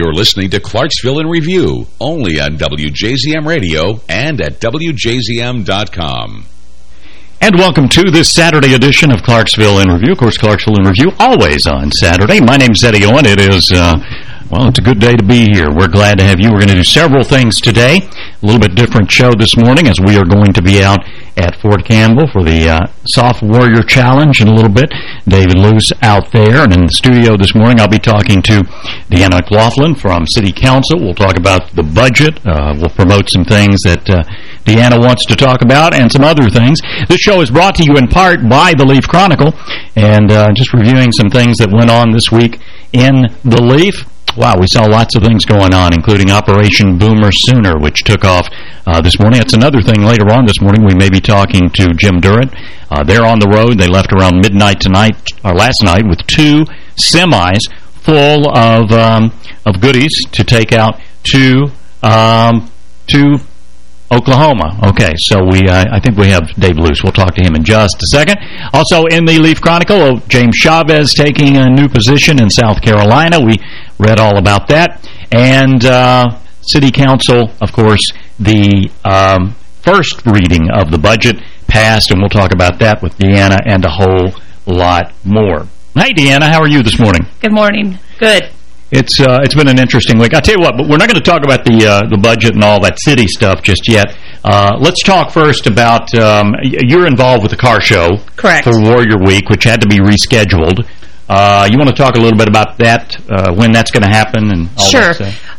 You're listening to Clarksville in Review, only on WJZM Radio and at WJZM.com. And welcome to this Saturday edition of Clarksville in Review. Of course, Clarksville in Review always on Saturday. My name's Eddie Owen. It is... Uh, well, it's a good day to be here. We're glad to have you. We're going to do several things today. A little bit different show this morning as we are going to be out at Fort Campbell for the uh, Soft Warrior Challenge in a little bit. David Luce out there. And in the studio this morning, I'll be talking to Deanna McLaughlin from City Council. We'll talk about the budget. Uh, we'll promote some things that uh, Deanna wants to talk about and some other things. This show is brought to you in part by the Leaf Chronicle and uh, just reviewing some things that went on this week in the Leaf. Wow, we saw lots of things going on, including Operation Boomer Sooner, which took off uh, this morning. That's another thing later on this morning. We may be talking to Jim Durrett. Uh, they're on the road. They left around midnight tonight, or last night, with two semis full of um, of goodies to take out to um, to Oklahoma. Okay, so we uh, I think we have Dave Luce. We'll talk to him in just a second. Also in the Leaf Chronicle, oh, James Chavez taking a new position in South Carolina. We read all about that. And uh, City Council, of course, the um, first reading of the budget passed, and we'll talk about that with Deanna and a whole lot more. Hey, Deanna, how are you this morning? Good morning. Good. It's uh, it's been an interesting week. I tell you what, but we're not going to talk about the uh, the budget and all that city stuff just yet. Uh, let's talk first about um, you're involved with the car show, correct, for Warrior Week, which had to be rescheduled. Uh, you want to talk a little bit about that, uh, when that's going to happen, and all sure.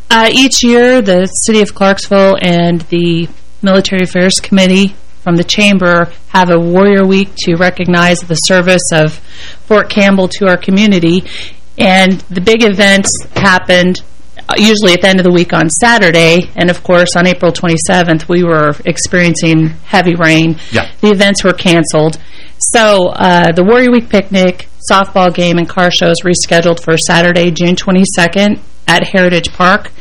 uh, each year, the City of Clarksville and the Military Affairs Committee from the Chamber have a Warrior Week to recognize the service of Fort Campbell to our community. And the big events happened uh, usually at the end of the week on Saturday. And, of course, on April 27th, we were experiencing heavy rain. Yeah. The events were canceled. So uh, the Warrior Week picnic, softball game, and car shows rescheduled for Saturday, June 22nd at Heritage Park.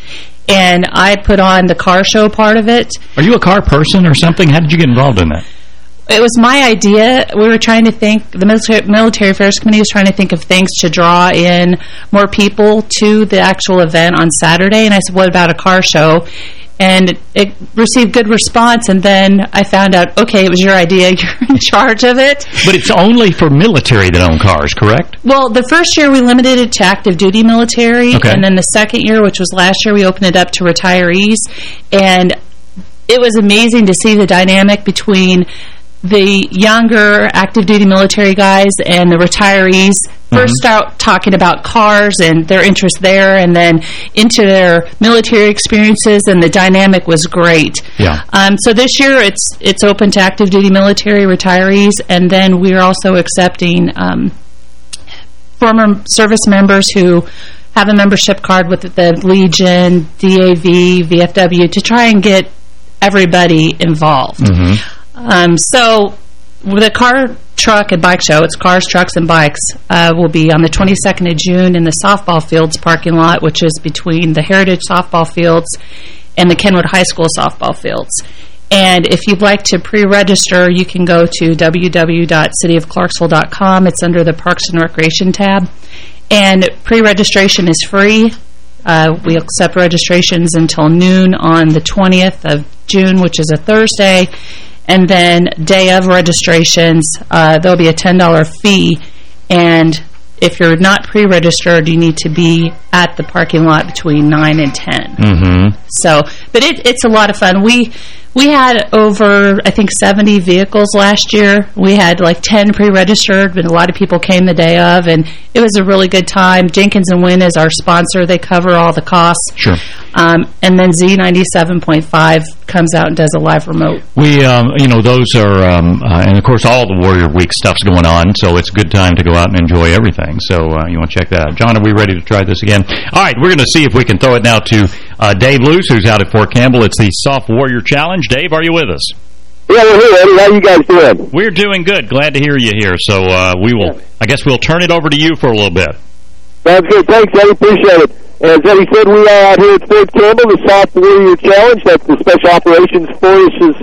And I put on the car show part of it. Are you a car person or something? How did you get involved in that? It was my idea. We were trying to think, the Military Affairs Committee was trying to think of things to draw in more people to the actual event on Saturday. And I said, what about a car show? and it received good response and then I found out okay it was your idea you're in charge of it but it's only for military that own cars correct well the first year we limited it to active duty military okay. and then the second year which was last year we opened it up to retirees and it was amazing to see the dynamic between the younger active duty military guys and the retirees mm -hmm. first start talking about cars and their interest there and then into their military experiences and the dynamic was great. Yeah. Um, so this year it's it's open to active duty military retirees and then we're also accepting um, former service members who have a membership card with the Legion, DAV, VFW to try and get everybody involved. Mm -hmm. Um, so the car, truck, and bike show, it's cars, trucks, and bikes, uh, will be on the 22nd of June in the softball fields parking lot, which is between the Heritage softball fields and the Kenwood High School softball fields. And if you'd like to pre-register, you can go to www.cityofclarksville.com. It's under the Parks and Recreation tab. And pre-registration is free. Uh, we accept registrations until noon on the 20th of June, which is a Thursday. And then day of registrations, uh, there'll be a $10 fee. And if you're not pre-registered, you need to be at the parking lot between 9 and 10. Mm -hmm. So, but it, it's a lot of fun. We we had over, I think, 70 vehicles last year. We had like 10 pre-registered, but a lot of people came the day of, and it was a really good time. Jenkins and Wynn is our sponsor. They cover all the costs. Sure. Um, and then Z97.5 comes out and does a live remote. We, um, you know, those are, um, uh, and of course all the Warrior Week stuff's going on, so it's a good time to go out and enjoy everything. So uh, you want to check that out. John, are we ready to try this again? All right, we're going to see if we can throw it now to uh, Dave Luce, who's out at Fort Campbell. It's the Soft Warrior Challenge. Dave, are you with us? Yeah, we're here, Eddie. How you guys doing? We're doing good. Glad to hear you here. So uh, we will. I guess we'll turn it over to you for a little bit. That's good. Thanks, Eddie. Appreciate it. As Eddie said, we are out here at Fort Campbell, the Soft Warrior Challenge. That's the Special Operations Forces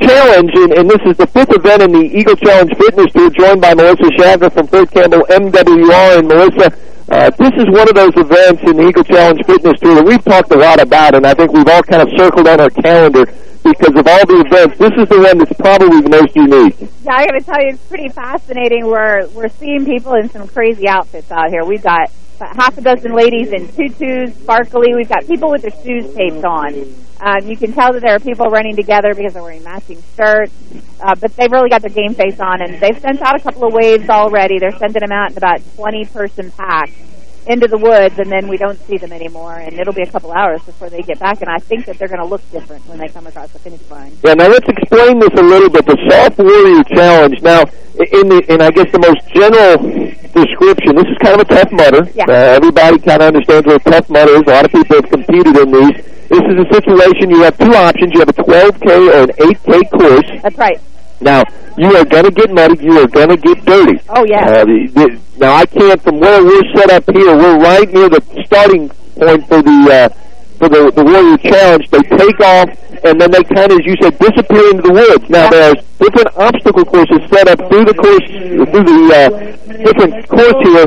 Challenge, and, and this is the fifth event in the Eagle Challenge Fitness Tour, joined by Melissa Shagger from Fort Campbell MWR. And Melissa, uh, this is one of those events in the Eagle Challenge Fitness Tour that we've talked a lot about, and I think we've all kind of circled on our calendar because of all the events. This is the one that's probably the most unique. Yeah, I got to tell you, it's pretty fascinating. We're we're seeing people in some crazy outfits out here. We've got half a dozen ladies in tutus, sparkly. We've got people with their shoes taped on. Um, you can tell that there are people running together because they're wearing matching shirts, uh, but they've really got their game face on, and they've sent out a couple of waves already. They're sending them out in about 20-person packs into the woods, and then we don't see them anymore, and it'll be a couple hours before they get back, and I think that they're going to look different when they come across the finish line. Yeah, now let's explain this a little bit. The Soft Warrior Challenge, now, in the in I guess the most general description, this is kind of a tough mudder. Yeah. Uh, everybody kind of understands what a tough mudder is. A lot of people have competed in these. This is a situation, you have two options. You have a 12K or an 8K course. That's right. Now, you are going to get muddy. You are going to get dirty. Oh, yeah. Uh, the, the, now, I can't, from where we're set up here, we're right near the starting point for the uh, for the, the Warrior Challenge. They take off, and then they kind of, as you said, disappear into the woods. Now, there's different obstacle courses set up through the course, through the uh, different course here,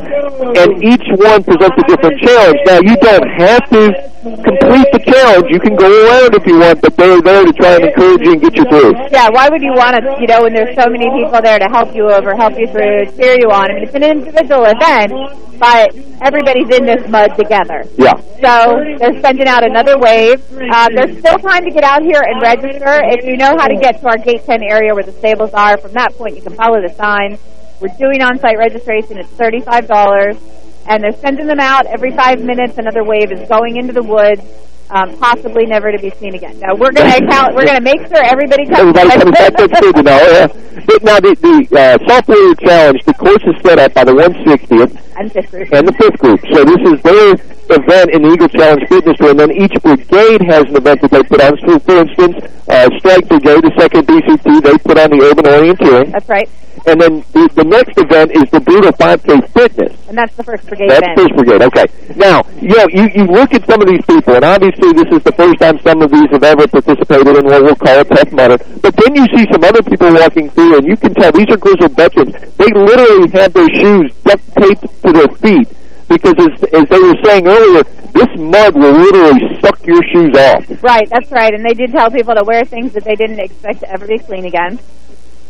and each one presents a different challenge. Now, you don't have to complete the challenge. You can go around if you want, but they're there to try and encourage you and get you through. Yeah, why would you want to, you know, when there's so many people there to help you over, help you through, cheer you on? I mean, it's an individual event, but everybody's in this mud together. Yeah. So they're sending out another wave. Uh, there's still time to get out here and register. If you know how to get to our Gate 10 area where the stables are, from that point you can follow the sign. We're doing on-site registration. It's $35, and they're sending them out every five minutes. Another wave is going into the woods um, possibly never to be seen again. Now we're going to account. We're going to make sure everybody comes. Everybody comes back. That's good to know. Yeah. But now the, the uh, Soft Challenge, the course is set up by the 160th and fifth group. And the fifth group. So this is their event in the Eagle Challenge Fitness Tour, and then each brigade has an event that they put on. So, for instance, uh, Strike Brigade, the second BCT, they put on the Urban Orienteering. That's right. And then the, the next event is the Brutal 5K Fitness. And that's the first brigade That's event. first brigade, okay. Now, you know, you, you look at some of these people, and obviously this is the first time some of these have ever participated in what we'll call a tough mudder. But then you see some other people walking through, and you can tell these are Grizzle veterans. They literally have their shoes duct taped to their feet. Because as, as they were saying earlier, this mud will literally suck your shoes off. Right, that's right. And they did tell people to wear things that they didn't expect to ever be clean again.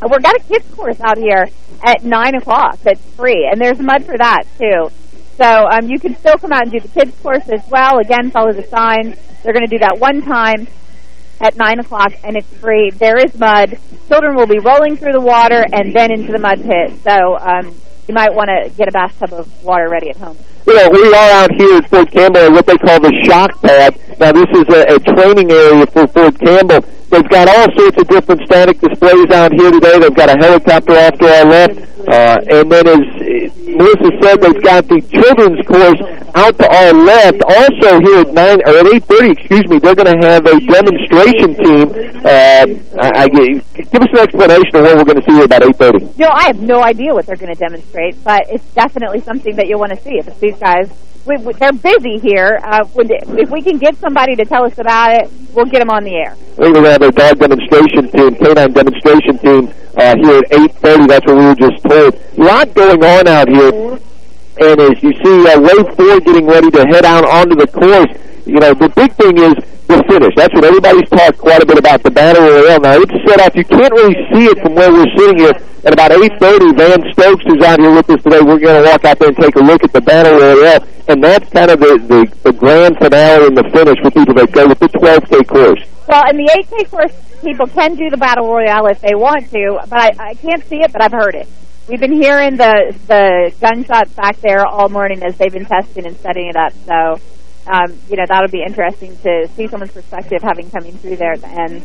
We've got a kids course out here at 9 o'clock that's free, and there's mud for that, too. So um, you can still come out and do the kids course as well. Again, follow the signs. They're going to do that one time at 9 o'clock, and it's free. There is mud. Children will be rolling through the water and then into the mud pit. So um, you might want to get a bathtub of water ready at home. Know, we are out here at Fort Campbell at what they call the shock pad. Now, this is a, a training area for Fort Campbell. They've got all sorts of different static displays out here today. They've got a helicopter off to our left. Uh, and then, as uh, Melissa said, they've got the children's course out to our left. Also here at 9, or at 8.30, excuse me, they're going to have a demonstration team. Uh, I, I, give us an explanation of what we're going to see here about 8.30. You know, I have no idea what they're going to demonstrate, but it's definitely something that you'll want to see. If it's these guys, we, we, they're busy here. Uh, if we can get somebody to tell us about it, we'll get them on the air. Going to have a dog demonstration team, canine demonstration team uh, here at 8.30. That's what we were just told. A lot going on out here. And as you see uh, Wave 4 getting ready to head out onto the course, you know, the big thing is the finish. That's what everybody's talked quite a bit about, the Battle Royale. Now, it's set off. You can't really see it from where we're sitting here. At about 8.30, Van Stokes, who's out here with us today, we're going to walk out there and take a look at the Battle Royale. And that's kind of the, the, the grand finale and the finish for people that go with the 12K course. Well, in the 8K course, people can do the Battle Royale if they want to, but I, I can't see it, but I've heard it. We've been hearing the the gunshots back there all morning as they've been testing and setting it up. So, um, you know, that'll be interesting to see someone's perspective having coming through there at the end.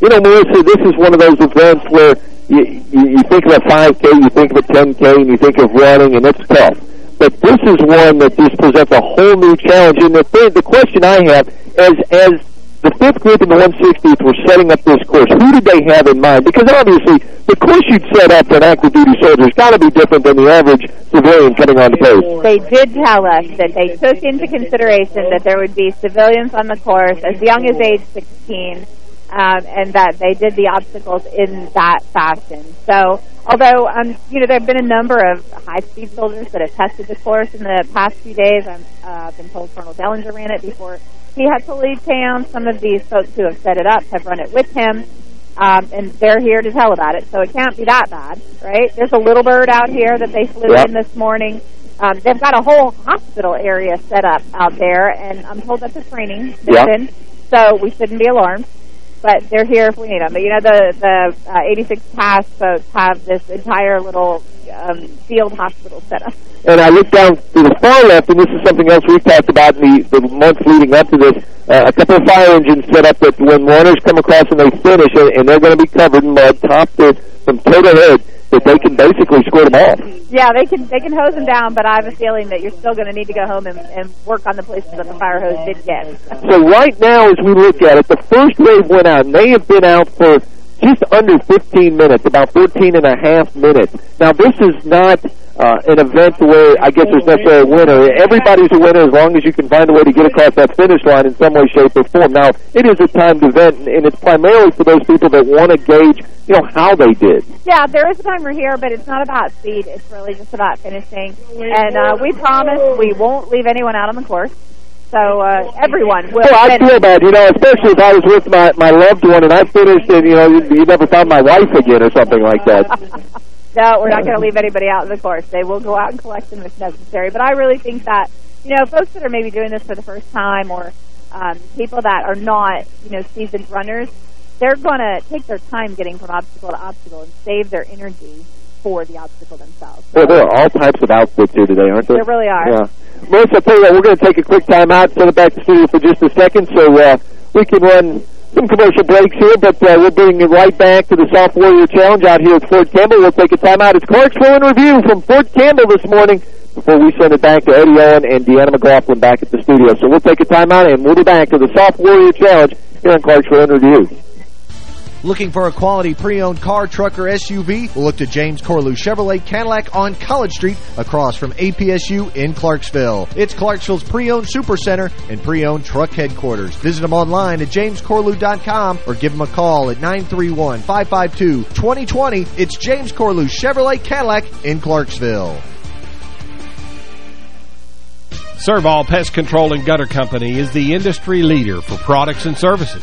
You know, Melissa, this is one of those events where you, you, you think of a 5K, you think of a 10K, and you think of running, and it's tough. But this is one that just presents a whole new challenge. And the, thing, the question I have is, as the fifth group and the 160th were setting up this course, who did they have in mind? Because obviously, the course you'd set up for an active duty soldier has got to be different than the average civilian coming on the post. They did tell us that they took into consideration that there would be civilians on the course as young as age 16, um, and that they did the obstacles in that fashion. So Although, um, you know, there have been a number of high-speed soldiers that have tested the course in the past few days. I've uh, been told Colonel Dellinger ran it before he had to leave town. Some of these folks who have set it up have run it with him, um, and they're here to tell about it. So it can't be that bad, right? There's a little bird out here that they flew yep. in this morning. Um, they've got a whole hospital area set up out there, and I'm told that's a training mission, yep. so we shouldn't be alarmed but they're here if we need them. But you know, the the uh, 86 Pass folks have this entire little um, field hospital set up. And I look down to the far left, and this is something else we've talked about in the, the months leading up to this. Uh, a couple of fire engines set up that when runners come across and they finish, and, and they're going to be covered in mud, top to from toe to head that they can basically squirt them off. Yeah, they can they can hose them down, but I have a feeling that you're still going to need to go home and, and work on the places that the fire hose did get. so right now, as we look at it, the first wave went out, and they have been out for just under 15 minutes, about 14 and a half minutes. Now, this is not uh, an event where I guess there's necessarily a winner. Everybody's a winner as long as you can find a way to get across that finish line in some way, shape, or form. Now, it is a timed event, and it's primarily for those people that want to gauge, you know, how they did. Yeah, there is a timer here, but it's not about speed. It's really just about finishing. And uh, we promise we won't leave anyone out on the course. So uh, everyone will. Oh, I feel bad, you know, especially if I was with my my loved one and I finished and you know you, you never found my wife again or something like that. No, we're not going to leave anybody out in the course. They will go out and collect them if necessary. But I really think that, you know, folks that are maybe doing this for the first time or um, people that are not, you know, seasoned runners, they're going to take their time getting from obstacle to obstacle and save their energy for the obstacle themselves. So well, there are all types of outfits here today, aren't there? There really are. Yeah. Melissa, I'll tell you what, we're going to take a quick time out, send it back to studio for just a second so uh, we can run some commercial breaks here, but uh, we'll bring it right back to the Soft Warrior Challenge out here at Fort Campbell. We'll take a time out. It's Clarksville in Review from Fort Campbell this morning before we send it back to Eddie Owen and Deanna McLaughlin back at the studio. So we'll take a time out, and we'll be back to the Soft Warrior Challenge here on Clarksville in Review. Looking for a quality pre-owned car, truck, or SUV? Look to James Corlew Chevrolet Cadillac on College Street across from APSU in Clarksville. It's Clarksville's pre-owned super center and pre-owned truck headquarters. Visit them online at jamescorlew.com or give them a call at 931-552-2020. It's James Corlew Chevrolet Cadillac in Clarksville. Servall Pest Control and Gutter Company is the industry leader for products and services.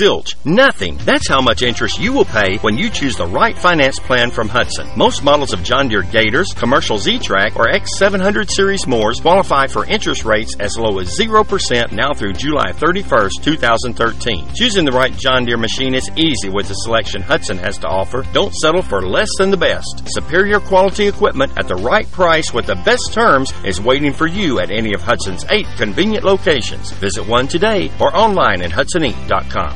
Zilch. Nothing. That's how much interest you will pay when you choose the right finance plan from Hutson. Most models of John Deere Gators, commercial Z-Trak, or X700 series Moors qualify for interest rates as low as 0% now through July 31st, 2013. Choosing the right John Deere machine is easy with the selection Hutson has to offer. Don't settle for less than the best. Superior quality equipment at the right price with the best terms is waiting for you at any of Hutson's eight convenient locations. Visit one today or online at Hutson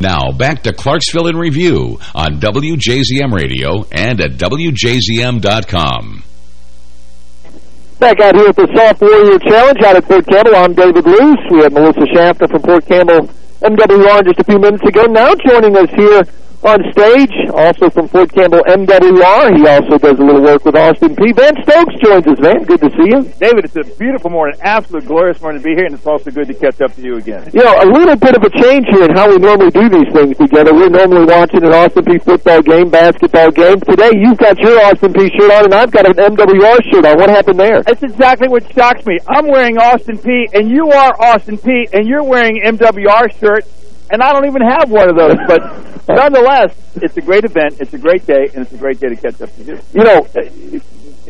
Now, back to Clarksville in Review on WJZM Radio and at WJZM.com. Back out here at the Soft Warrior Challenge out at Fort Campbell, I'm David Luce. We have Melissa Shafter from Fort Campbell MWR just a few minutes ago. Now joining us here on stage, also from Fort Campbell MWR. He also does a little work with Austin Peay. Van Stokes joins us, man. Good to see you. David, it's a beautiful morning, absolute glorious morning to be here, and it's also good to catch up to you again. You know, a little bit of a change here in how we normally do these things together. We're normally watching an Austin Peay football game, basketball game. Today, you've got your Austin Peay shirt on, and I've got an MWR shirt on. What happened there? That's exactly what shocks me. I'm wearing Austin Peay, and you are Austin Peay, and you're wearing MWR shirt and I don't even have one of those. But nonetheless, it's a great event, it's a great day, and it's a great day to catch up to you. You know,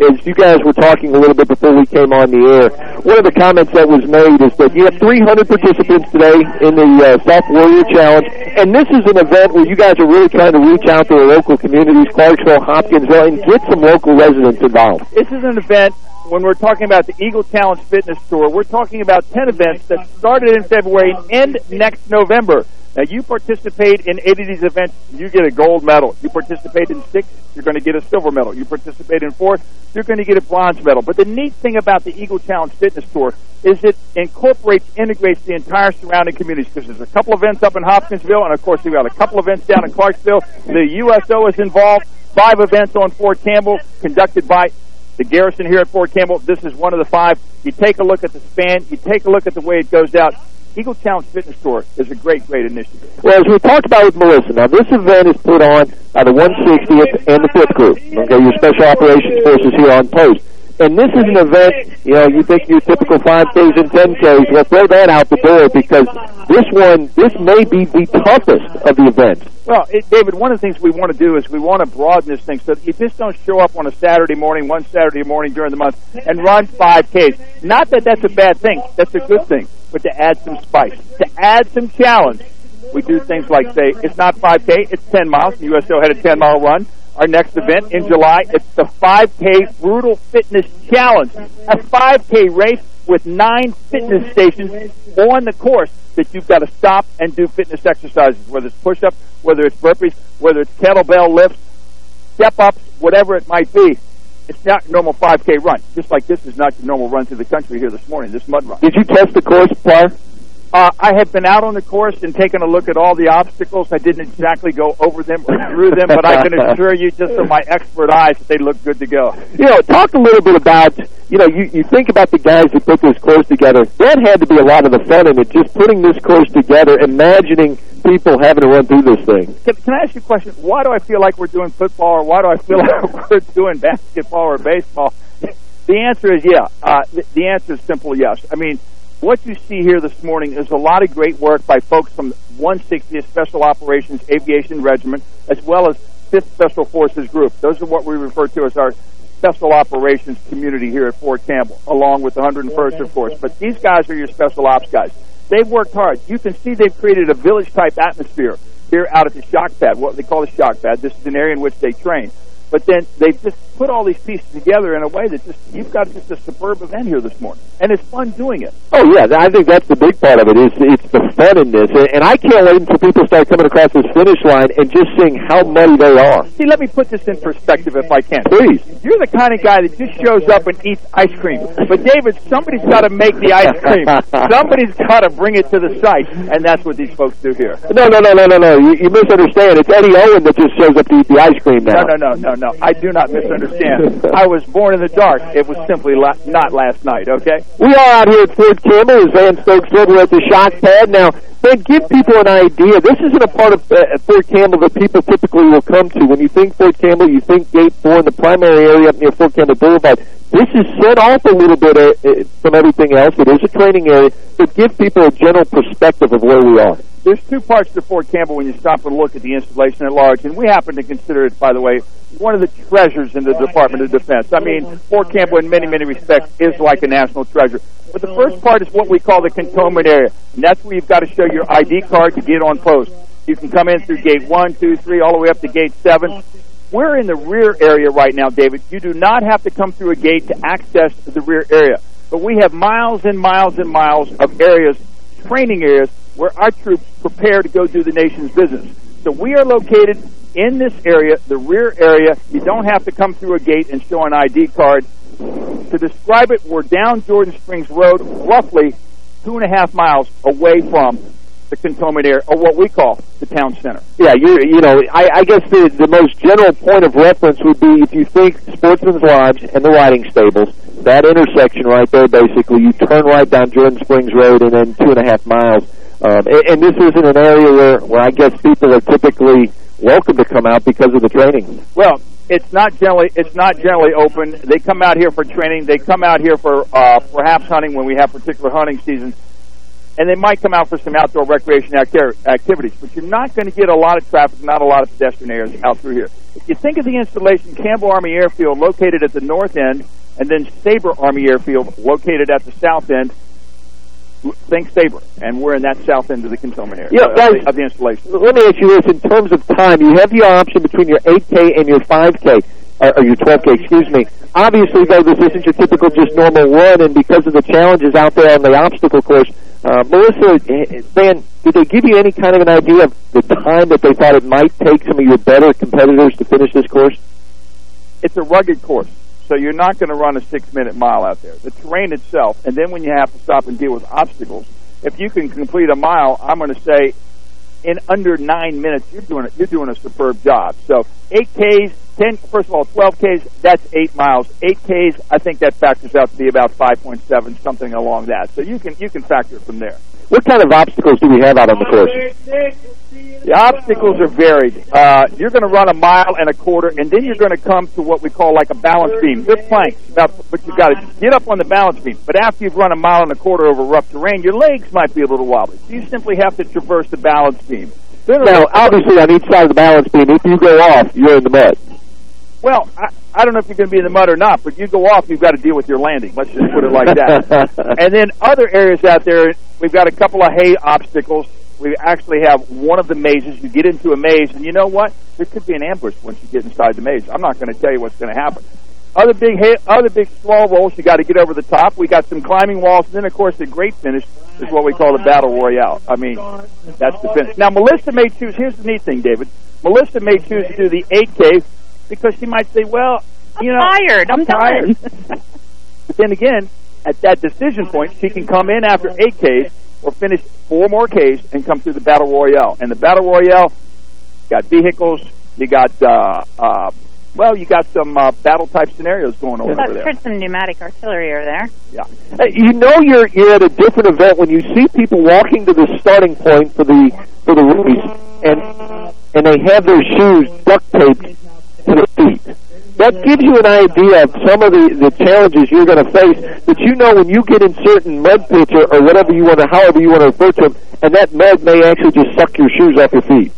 as you guys were talking a little bit before we came on the air, one of the comments that was made is that you have 300 participants today in the uh, Soft Warrior Challenge, and this is an event where you guys are really trying to reach out to the local communities, Clarksville, Hopkinsville, and get some local residents involved. This is an event when we're talking about the Eagle Challenge Fitness Tour, we're talking about 10 events that started in February and end next November. Now, you participate in eight of these events, you get a gold medal. You participate in six, you're going to get a silver medal. You participate in four, you're going to get a bronze medal. But the neat thing about the Eagle Challenge Fitness Tour is it incorporates, integrates the entire surrounding communities because there's a couple events up in Hopkinsville, and of course we've got a couple events down in Clarksville. The USO is involved. Five events on Fort Campbell conducted by the garrison here at Fort Campbell. This is one of the five. You take a look at the span. You take a look at the way it goes out. Eagle Challenge Fitness Tour is a great, great initiative. Well, as we talked about with Melissa, now this event is put on by the 160th and the 5th Group, okay, your Special Operations Forces here on post. And this is an event, you know, you think your typical 5Ks and 10Ks, well, throw that out the door because this one, this may be the toughest of the events. Well, it, David, one of the things we want to do is we want to broaden this thing so that you just don't show up on a Saturday morning, one Saturday morning during the month, and run 5Ks. Not that that's a bad thing. That's a good thing. But to add some spice, to add some challenge, we do things like say, it's not 5K, it's 10 miles. The USO had a 10-mile run. Our next event in July, it's the 5K Brutal Fitness Challenge, a 5K race with nine fitness stations on the course that you've got to stop and do fitness exercises, whether it's push-ups, whether it's burpees, whether it's kettlebell lifts, step-ups, whatever it might be. It's not a normal 5K run, just like this is not your normal run through the country here this morning, this mud run. Did you test the course, Parr? Uh, I have been out on the course and taken a look at all the obstacles. I didn't exactly go over them or through them, but I can assure you just from my expert eyes that they look good to go. You know, talk a little bit about, you know, you, you think about the guys who put this course together. That had to be a lot of the fun in it, just putting this course together, imagining people having to run through this thing. Can, can I ask you a question? Why do I feel like we're doing football or why do I feel like we're doing basketball or baseball? The answer is yeah. Uh, the, the answer is simple yes. I mean, what you see here this morning is a lot of great work by folks from 160th Special Operations Aviation Regiment, as well as 5th Special Forces Group. Those are what we refer to as our special operations community here at Fort Campbell, along with the 101st, of course. But these guys are your special ops guys. They've worked hard. You can see they've created a village-type atmosphere here out at the shock pad, what they call the shock pad. This is an area in which they train. But then they've just put all these pieces together in a way that just you've got just a superb event here this morning, and it's fun doing it. Oh yeah, I think that's the big part of it. Is it's the fun in this, and I can't wait until people start coming across this finish line and just seeing how muddy they are. See, let me put this in perspective, if I can. Please. You're the kind of guy that just shows up and eats ice cream, but David, somebody's got to make the ice cream. somebody's got to bring it to the site, and that's what these folks do here. No, no, no, no, no, no. You, you misunderstand. It's Eddie Owen that just shows up to eat the ice cream now. No, no, no, no, no. I do not misunderstand. I was born in the dark. It was simply la not last night, okay? We are out here at Fort Campbell, as Van Stokes said. We're at the shock pad. Now, Van, give people an idea. This isn't a part of uh, Fort Campbell that people typically will come to. When you think Fort Campbell, you think Gate 4 in the primary area up near Fort Campbell Boulevard. This is set off a little bit uh, uh, from everything else. It is a training area, but give people a general perspective of where we are. There's two parts to Fort Campbell when you stop and look at the installation at large, and we happen to consider it, by the way, one of the treasures in the Department of Defense. I mean, Fort Campbell, in many, many respects, is like a national treasure. But the first part is what we call the cantonment area, and that's where you've got to show your ID card to get on post. You can come in through gate one, two, three, all the way up to gate 7. We're in the rear area right now, David. You do not have to come through a gate to access the rear area. But we have miles and miles and miles of areas, training areas, where our troops prepare to go do the nation's business. So we are located in this area, the rear area. You don't have to come through a gate and show an ID card. To describe it, we're down Jordan Springs Road, roughly two and a half miles away from the cantonment area, or what we call the town center. Yeah, you you know, I, I guess the the most general point of reference would be if you think Sportsman's Lodge and the riding stables, that intersection right there, basically, you turn right down Jordan Springs Road and then two and a half miles. Um, and, and this isn't an area where, where I guess people are typically welcome to come out because of the training. Well, it's not generally it's not generally open. They come out here for training. They come out here for uh, perhaps hunting when we have particular hunting seasons, and they might come out for some outdoor recreation acti activities. But you're not going to get a lot of traffic, not a lot of pedestrian areas out through here. If you think of the installation, Campbell Army Airfield located at the north end, and then Sabre Army Airfield located at the south end think Sabre, and we're in that south end of the cantonment area yeah, uh, guys, of the installation. Let me ask you this. In terms of time, you have the option between your 8K and your 5K, or, or your 12K, excuse me. Obviously, though, this isn't your typical just normal run, and because of the challenges out there on the obstacle course, uh, Melissa, Van, did they give you any kind of an idea of the time that they thought it might take some of your better competitors to finish this course? It's a rugged course. So you're not going to run a six-minute mile out there. The terrain itself, and then when you have to stop and deal with obstacles, if you can complete a mile, I'm going to say in under nine minutes, you're doing it. You're doing a superb job. So eight Ks, ten. First of all, twelve Ks. That's eight miles. Eight Ks. I think that factors out to be about five point seven, something along that. So you can you can factor from there. What kind of obstacles do we have out on the course? The obstacles are varied. Uh, you're going to run a mile and a quarter, and then you're going to come to what we call like a balance beam. Good planks, about, but you've got to get up on the balance beam. But after you've run a mile and a quarter over rough terrain, your legs might be a little wobbly. So you simply have to traverse the balance beam. Now, obviously, on each side of the balance beam, if you go off, you're in the mud. Well, I, I don't know if you're going to be in the mud or not, but you go off, you've got to deal with your landing. Let's just put it like that. and then other areas out there, we've got a couple of hay obstacles we actually have one of the mazes. You get into a maze, and you know what? There could be an ambush once you get inside the maze. I'm not going to tell you what's going to happen. Other big hay, other big small rolls, you got to get over the top. We got some climbing walls, and then of course the great finish is what we call the battle royale. I mean, that's the finish. Now Melissa may choose. Here's the neat thing, David. Melissa may choose to do the 8K because she might say, "Well, I'm you know, tired. I'm, tired. I'm tired." but then again, at that decision point, she can come in after 8Ks or finish four more Ks and come through the Battle Royale. And the Battle Royale, got vehicles, you got, uh, uh, well, you got some uh, battle-type scenarios going on over there. Put some pneumatic artillery over there. Yeah. Hey, you know you're you're at a different event when you see people walking to the starting point for the for the race, and and they have their shoes duct taped to their feet that gives you an idea of some of the, the challenges you're going to face that you know when you get in certain mud pits or, or whatever you want to, however you want to refer to them, and that mud may actually just suck your shoes off your feet.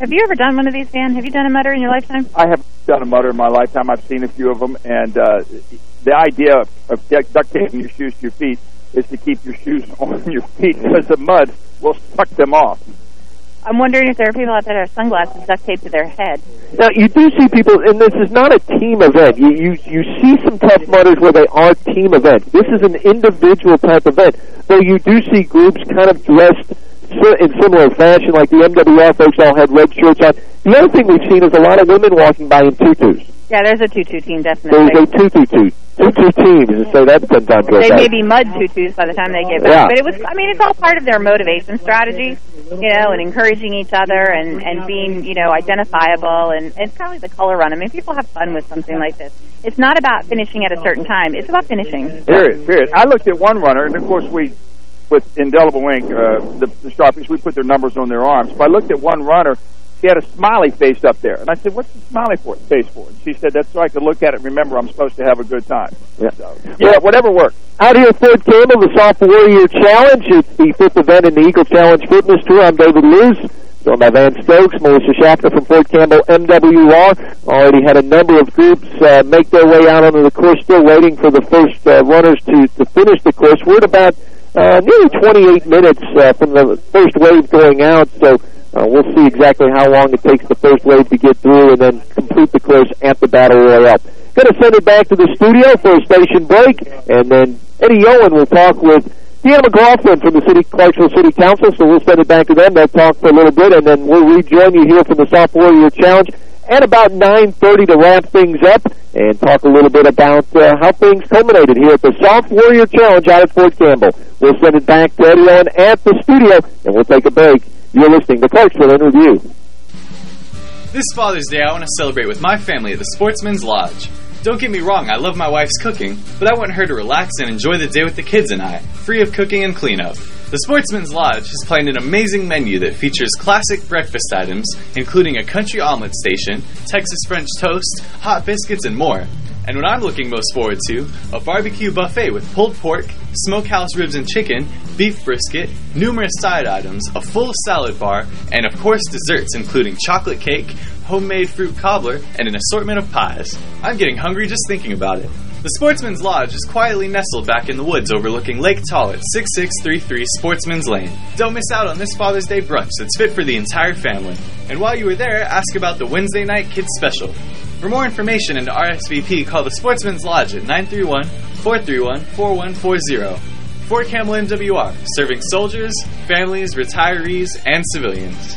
Have you ever done one of these, Van? Have you done a mudder in your lifetime? I have done a mudder in my lifetime. I've seen a few of them, and uh, the idea of, of duct taping your shoes to your feet is to keep your shoes on your feet because the mud will suck them off. I'm wondering if there are people out there that have sunglasses duct taped to their head. Now, you do see people, and this is not a team event. You, you, you see some tough mudders where they are team events. This is an individual type event, though you do see groups kind of dressed in similar fashion, like the MWR folks all had red shirts on. The other thing we've seen is a lot of women walking by in tutus. Yeah, there's a tutu team, definitely. There's a tutu team. Tutu team, and say that's ten times They may be mud tutus by the time they get back. Yeah. But it was, I mean, it's all part of their motivation strategy, you know, and encouraging each other and, and being, you know, identifiable. And, and it's kind of like the color run. I mean, people have fun with something like this. It's not about finishing at a certain time. It's about finishing. Period, period. I looked at one runner, and of course we, with indelible ink, uh, the, the Sharpies, we put their numbers on their arms. But I looked at one runner, she had a smiley face up there. And I said, what's the smiley for, face for? And she said, that's so I could look at it and remember I'm supposed to have a good time. Yeah. So, yeah, whatever works. Out here at Fort Campbell, the Soft Warrior Challenge. It's the fifth event in the Eagle Challenge Fitness Tour. I'm David Luce. Joined by Van Stokes, Melissa Schaffner from Fort Campbell MWR. Already had a number of groups uh, make their way out onto the course, still waiting for the first uh, runners to, to finish the course. We're at about uh, nearly 28 minutes uh, from the first wave going out, so uh, we'll see exactly how long it takes the first wave to get through and then complete the course at the Battle Royale. Going to send it back to the studio for a station break, and then Eddie Owen will talk with Deanna McLaughlin from the City Clarksville City Council, so we'll send it back to them. They'll talk for a little bit, and then we'll rejoin you here for the Soft Warrior Challenge at about 9.30 to wrap things up. and talk a little bit about uh, how things culminated here at the Soft Warrior Challenge out at Fort Campbell. We'll send it back to Eddie Owen at the studio, and we'll take a break. You're listening to Clarksville in Review. This Father's Day, I want to celebrate with my family at the Sportsman's Lodge. Don't get me wrong, I love my wife's cooking, but I want her to relax and enjoy the day with the kids and I, free of cooking and cleanup. The Sportsman's Lodge has planned an amazing menu that features classic breakfast items, including a country omelet station, Texas French toast, hot biscuits, and more. And what I'm looking most forward to, a barbecue buffet with pulled pork, smokehouse ribs and chicken, beef brisket, numerous side items, a full salad bar, and of course desserts including chocolate cake, homemade fruit cobbler, and an assortment of pies. I'm getting hungry just thinking about it. The Sportsman's Lodge is quietly nestled back in the woods overlooking Lake Tollet, 6633 Sportsman's Lane. Don't miss out on this Father's Day brunch that's fit for the entire family. And while you are there, ask about the Wednesday night kids special. For more information and to RSVP, call the Sportsman's Lodge at 931-431-4140. Fort Campbell MWR, serving soldiers, families, retirees, and civilians.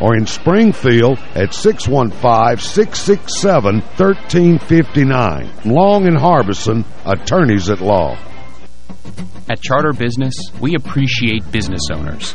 or in Springfield at 615-667-1359. Long and Harbison, attorneys at law. At Charter Business, we appreciate business owners.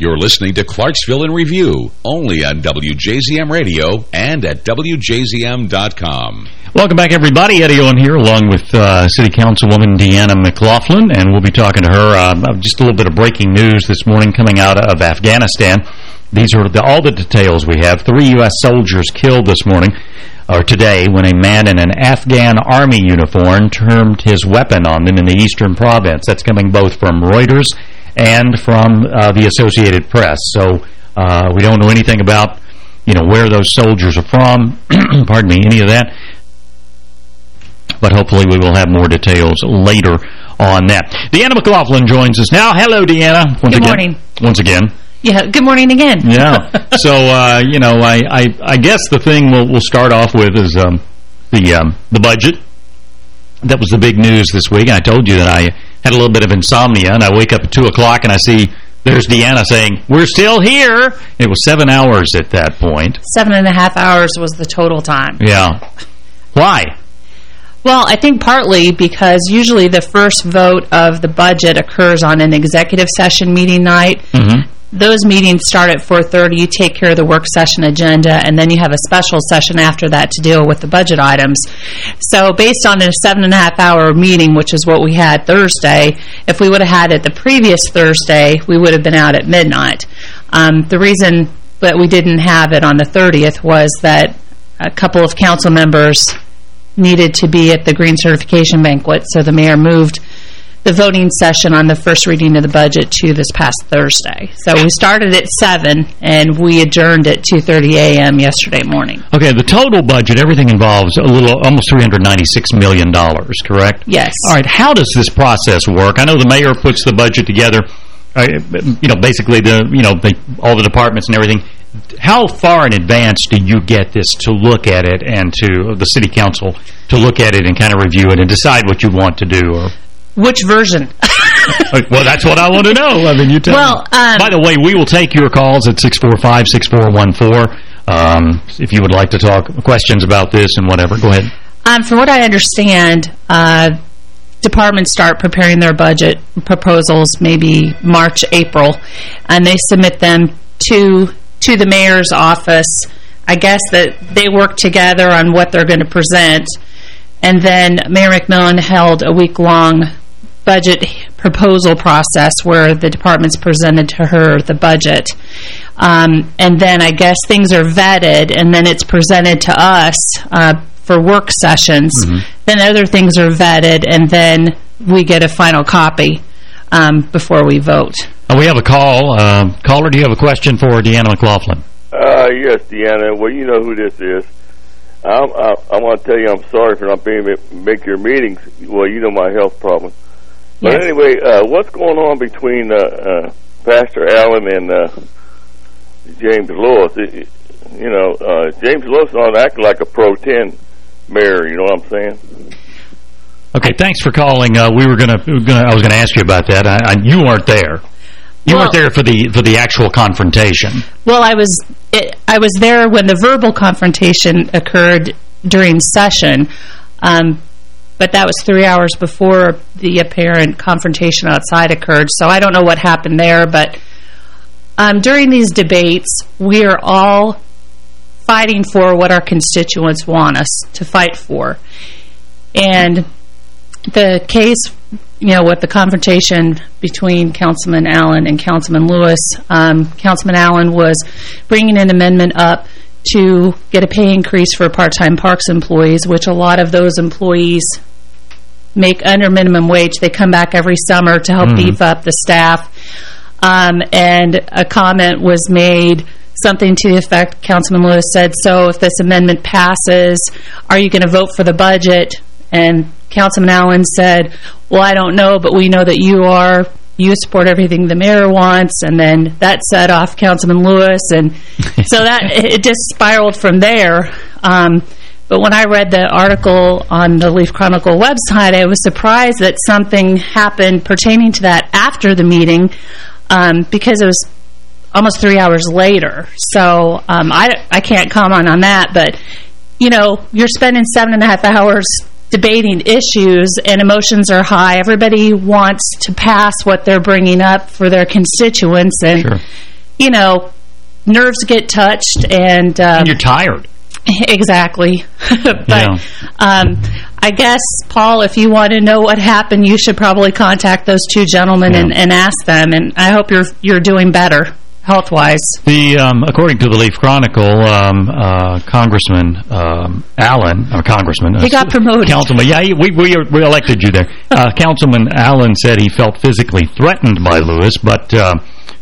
You're listening to Clarksville in Review, only on WJZM Radio and at WJZM.com. Welcome back, everybody. Eddie Owen here, along with uh, City Councilwoman Deanna McLaughlin, and we'll be talking to her uh, just a little bit of breaking news this morning coming out of Afghanistan. These are the, all the details we have. Three U.S. soldiers killed this morning, or today, when a man in an Afghan army uniform turned his weapon on them in the eastern province. That's coming both from Reuters and from uh, the Associated Press. So uh, we don't know anything about, you know, where those soldiers are from, pardon me, any of that. But hopefully we will have more details later on that. Deanna McLaughlin joins us now. Hello, Deanna. Once Good again, morning. Once again. Yeah, good morning again. yeah. So, uh, you know, I, I, I guess the thing we'll, we'll start off with is um, the um, the budget. That was the big news this week. And I told you that I had a little bit of insomnia, and I wake up at 2 o'clock and I see there's Deanna saying, we're still here. It was seven hours at that point. Seven and a half hours was the total time. Yeah. Why? Well, I think partly because usually the first vote of the budget occurs on an executive session meeting night. Mm -hmm. Those meetings start at 4.30. You take care of the work session agenda, and then you have a special session after that to deal with the budget items. So based on a seven-and-a-half-hour meeting, which is what we had Thursday, if we would have had it the previous Thursday, we would have been out at midnight. Um, the reason that we didn't have it on the 30th was that a couple of council members needed to be at the green certification banquet, so the mayor moved the voting session on the first reading of the budget to this past Thursday. So we started at 7 and we adjourned at 2.30 a.m. yesterday morning. Okay, the total budget, everything involves a little, almost $396 million, dollars, correct? Yes. All right, how does this process work? I know the mayor puts the budget together, uh, you know, basically the, you know, the, all the departments and everything. How far in advance do you get this to look at it and to the city council to look at it and kind of review it and decide what you want to do? Or which version? well, that's what I want to know. I mean, you tell well, um, By the way, we will take your calls at 645-6414 um, if you would like to talk questions about this and whatever. Go ahead. Um, from what I understand, uh, departments start preparing their budget proposals maybe March, April, and they submit them to to the mayor's office. I guess that they work together on what they're going to present, and then Mayor McMillan held a week-long budget proposal process where the departments presented to her the budget. Um, and then I guess things are vetted and then it's presented to us uh, for work sessions. Mm -hmm. Then other things are vetted and then we get a final copy um, before we vote. Uh, we have a call. Uh, caller, do you have a question for Deanna McLaughlin? Uh, yes, Deanna. Well, you know who this is. I'm, I, I want to tell you I'm sorry for not being able to make your meetings. Well, you know my health problem. But Yes. anyway, uh, what's going on between uh, uh, Pastor Allen and uh, James Lewis? It- it- you know, uh, James Lewis not acting like a pro tem mayor. You know what I'm saying? Okay, thanks for calling. Uh, we were going to, I was going to ask you about that. I, I, you weren't there. You Well- weren't there for the for the actual confrontation. Well, I was it, I was there when the verbal confrontation occurred during session, um, but that was three hours before the apparent confrontation outside occurred. So I don't know what happened there, but um, during these debates, we are all fighting for what our constituents want us to fight for. And the case, you know, with the confrontation between Councilman Allen and Councilman Lewis, um, Councilman Allen was bringing an amendment up to get a pay increase for part-time parks employees, which a lot of those employees make under minimum wage. They come back every summer to help Mhm. beef up the staff. Um, and a comment was made, something to the effect, Councilman Lewis said, so if this amendment passes, are you going to vote for the budget? And Councilman Allen said, well, I don't know, but we know that you are. You support everything the mayor wants. And then that set off Councilman Lewis. And so that it just spiraled from there. Um, but when I read the article on the Leaf Chronicle website, I was surprised that something happened pertaining to that after the meeting um, because it was almost three hours later. So um, I, I can't comment on that, but, you know, you're spending seven and a half hours debating issues and emotions are high. Everybody wants to pass what they're bringing up for their constituents and, you know, nerves get touched and... Uh, and you're tired. Exactly. but Yeah. um, I guess, Paul, if you want to know what happened, you should probably contact those two gentlemen and, and ask them. And I hope you're you're doing better health-wise. The um, according to the Leaf Chronicle, um, uh, Congressman um, Allen, or Congressman, He uh, got promoted. Councilman, yeah, we we we elected you there. Uh, Councilman Allen said he felt physically threatened by Lewis, but uh,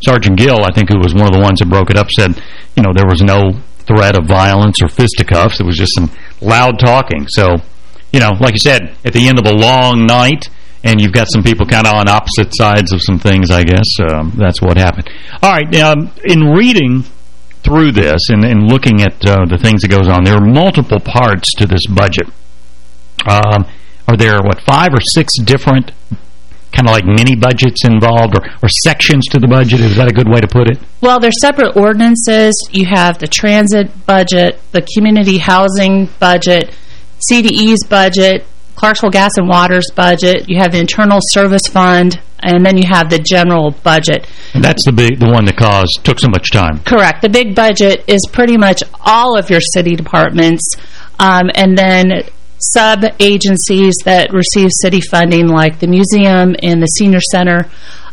Sergeant Gill, I think, who was one of the ones that broke it up, said, you know, there was no threat of violence or fisticuffs. It was just some loud talking. So, you know, like you said, at the end of a long night and you've got some people kind of on opposite sides of some things, I guess. Um, that's what happened. All right, um, in reading through this and, and looking at uh, the things that goes on, there are multiple parts to this budget. Um, are there, what, five or six different kind of like mini budgets involved or, or sections to the budget? Is that a good way to put it? Well, there's separate ordinances. You have the transit budget, the community housing budget, CDE's budget, Clarksville Gas and Water's budget. You have the internal service fund, and then you have the general budget. And that's the big, the one that caused took so much time. Correct. The big budget is pretty much all of your city departments, um, and then sub-agencies that receive city funding like the museum and the senior center.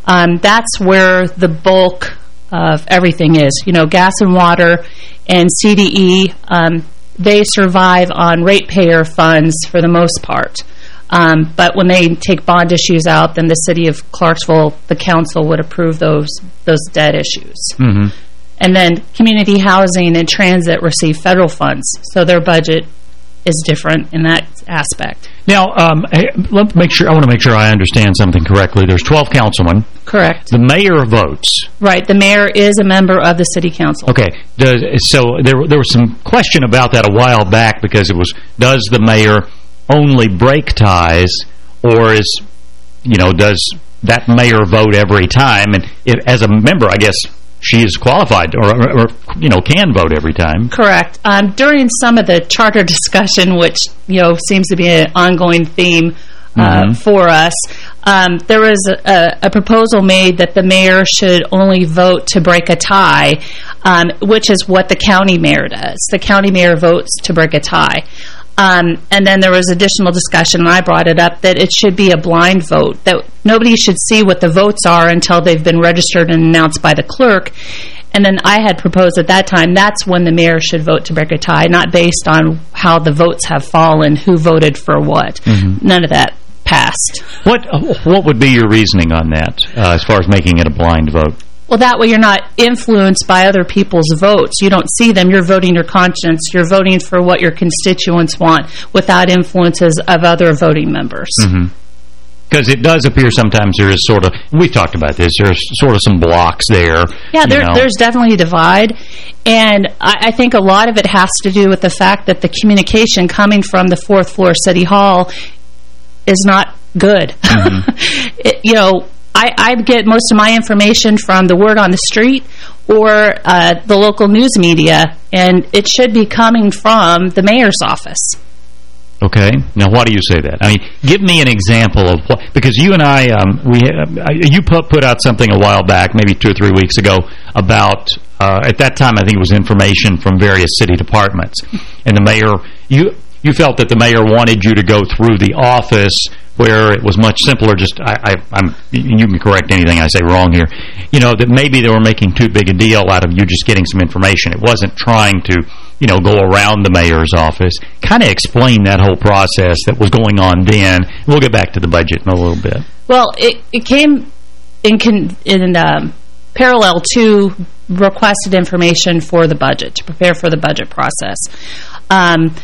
Um, that's where the bulk of everything is. You know, gas and water and CDE, um, they survive on ratepayer funds for the most part. Um, but when they take bond issues out, then the city of Clarksville, the council would approve those those debt issues. Mm -hmm. And then community housing and transit receive federal funds, so their budget is different in that aspect. Now, um, hey, let make sure I want to make sure I understand something correctly. There's 12 councilmen. Correct. The mayor votes. Right. The mayor is a member of the city council. Okay. Does, so there there was some question about that a while back because it was does the mayor only break ties or is you know does that mayor vote every time and if, as a member I guess she is qualified or, or, you know, can vote every time. Correct. Um, during some of the charter discussion, which, you know, seems to be an ongoing theme uh, mm -hmm. for us. Um, there was a, a, proposal made that the mayor should only vote to break a tie, um, which is what the county mayor does. The county mayor votes to break a tie. Um, and then there was additional discussion, and I brought it up, that it should be a blind vote, that nobody should see what the votes are until they've been registered and announced by the clerk. And then I had proposed at that time, that's when the mayor should vote to break a tie, not based on how the votes have fallen, who voted for what. Mm -hmm. None of that passed. What what would be your reasoning on that, uh, as far as making it a blind vote? Well, that way you're not influenced by other people's votes. You don't see them. You're voting your conscience. You're voting for what your constituents want without influences of other voting members. Because mm -hmm. it does appear sometimes there is sort of, we've talked about this, there's sort of some blocks there. Yeah, there, there's definitely a divide. And I, I think a lot of it has to do with the fact that the communication coming from the fourth floor City Hall is not good. Mm -hmm. it, you know, I, I get most of my information from the word on the street or uh, the local news media, and it should be coming from the mayor's office. Okay. Now, why do you say that? I mean, give me an example of what, because you and I, um, we, uh, you put, put out something a while back, maybe two or three weeks ago, about, uh, at that time, I think it was information from various city departments. And the mayor, you, you felt that the mayor wanted you to go through the office where it was much simpler. Just I, I, am you can correct anything I say wrong here. You know that maybe they were making too big a deal out of you just getting some information. It wasn't trying to you know go around the mayor's office. Kind of explain that whole process that was going on then. We'll get back to the budget in a little bit. Well, it it came in con, in um, parallel to requested information for the budget to prepare for the budget process. Um,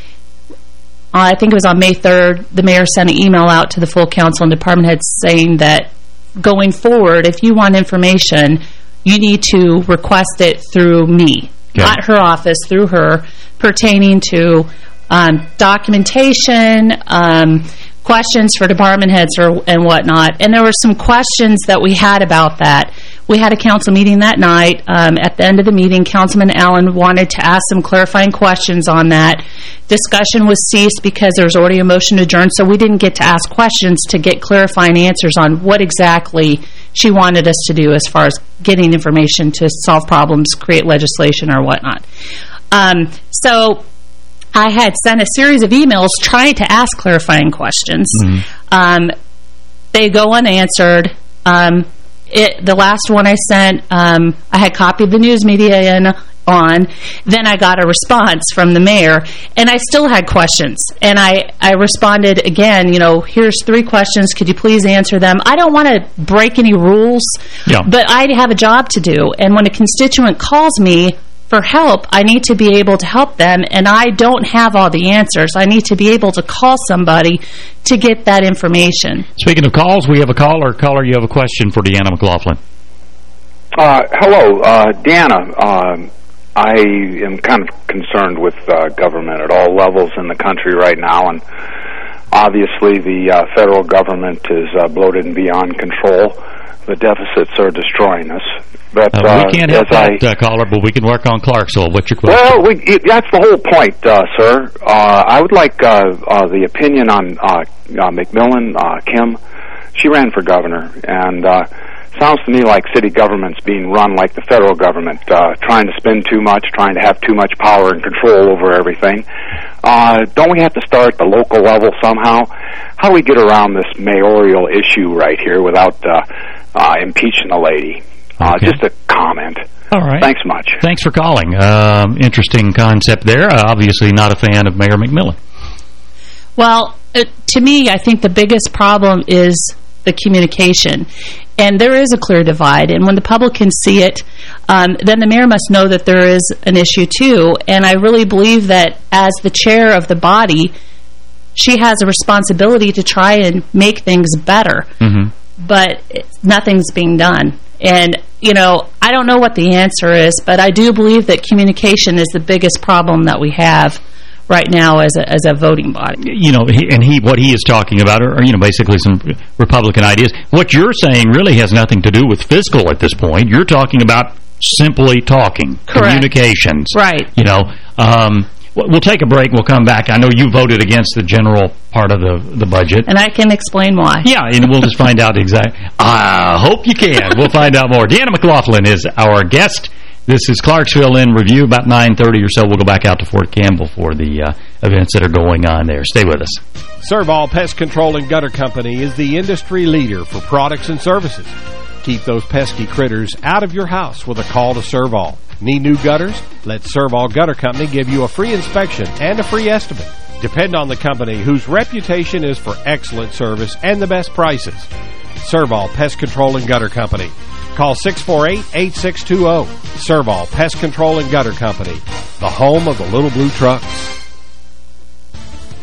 I think it was on May 3rd, the mayor sent an email out to the full council and department heads saying that going forward, if you want information, you need to request it through me, okay. not her office, through her, pertaining to um, documentation, um, questions for department heads or and whatnot. And there were some questions that we had about that. We had a council meeting that night. Um, at the end of the meeting, Councilman Allen wanted to ask some clarifying questions on that. Discussion was ceased because there was already a motion to adjourn, so we didn't get to ask questions to get clarifying answers on what exactly she wanted us to do as far as getting information to solve problems, create legislation, or whatnot. Um, so I had sent a series of emails trying to ask clarifying questions. Mm -hmm. um, they go unanswered. Um, it, the last one I sent, um, I had copied the news media in on. Then I got a response from the mayor, and I still had questions. And I, I responded again, you know, here's three questions. Could you please answer them? I don't want to break any rules, yeah. but I have a job to do. And when a constituent calls me, for help, I need to be able to help them, and I don't have all the answers. I need to be able to call somebody to get that information. Speaking of calls, we have a caller. Caller, you have a question for Deanna McLaughlin. Uh, hello, uh, Deanna. Um, I am kind of concerned with uh, government at all levels in the country right now, and obviously the uh, federal government is uh, bloated and beyond control. The deficits are destroying us. But Uh, uh, we can't help as I, that, uh, caller, but we can work on Clarksville. What's your question? well, we, it, that's the whole point, uh, sir. Uh, I would like uh, uh, the opinion on uh, uh, McMillan, uh, Kim. She ran for governor, and uh, sounds to me like city government's being run like the federal government, uh, trying to spend too much, trying to have too much power and control over everything. Uh, don't we have to start at the local level somehow? How do we get around this mayoral issue right here without uh, impeaching the lady? Uh, Just a comment. All right. Thanks much. Thanks for calling. Um, interesting concept there. Uh, obviously not a fan of Mayor McMillan. Well, uh, to me, I think the biggest problem is the communication. And there is a clear divide. And when the public can see it, um, then the mayor must know that there is an issue too. And I really believe that as the chair of the body, she has a responsibility to try and make things better. Mm-hmm. But nothing's being done. And, you know, I don't know what the answer is, but I do believe that communication is the biggest problem that we have right now as a, as a voting body. You know, he, and he what he is talking about are, are, you know, basically some Republican ideas. What you're saying really has nothing to do with fiscal at this point. You're talking about simply talking, communications. Right. You know, um, we'll we'll take a break. We'll come back. I know you voted against the general part of the, the budget. And I can explain why. Yeah, and we'll just find out exactly. I hope you can. We'll find out more. Deanna McLaughlin is our guest. This is Clarksville in review. About 9.30 or so, we'll go back out to Fort Campbell for the uh, events that are going on there. Stay with us. Servall Pest Control and Gutter Company is the industry leader for products and services. Keep those pesky critters out of your house with a call to Servall. Need new gutters? Let Servall Gutter Company give you a free inspection and a free estimate. Depend on the company whose reputation is for excellent service and the best prices. Servall Pest Control and Gutter Company. Call 648-8620. Servall Pest Control and Gutter Company, the home of the little blue trucks.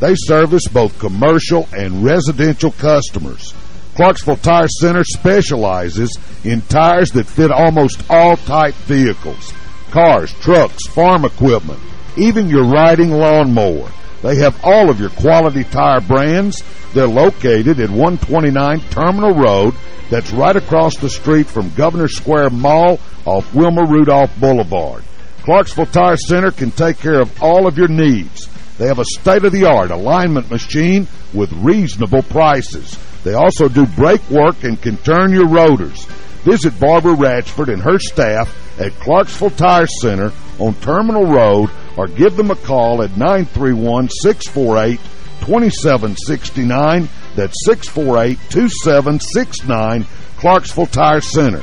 They service both commercial and residential customers. Clarksville Tire Center specializes in tires that fit almost all type vehicles. Cars, trucks, farm equipment, even your riding lawnmower. They have all of your quality tire brands. They're located at 129 Terminal Road. That's right across the street from Governor Square Mall off Wilma Rudolph Boulevard. Clarksville Tire Center can take care of all of your needs. They have a state-of-the-art alignment machine with reasonable prices. They also do brake work and can turn your rotors. Visit Barbara Ratchford and her staff at Clarksville Tire Center on Terminal Road or give them a call at 931-648-2769. That's 648-2769, Clarksville Tire Center.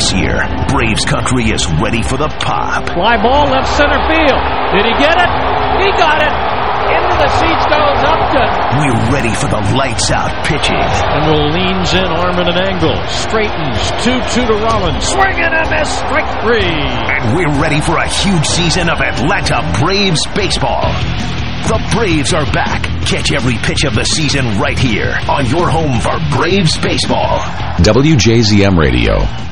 This year, Braves country is ready for the pop. Fly ball left center field. Did he get it? He got it. Into the seats goes Upton. We're ready for the lights out pitching. Engel leans in, arm at an angle. Straightens. 2-2 to Rollins. Swing and a miss. Strike three. And we're ready for a huge season of Atlanta Braves baseball. The Braves are back. Catch every pitch of the season right here on your home for Braves baseball. WJZM Radio.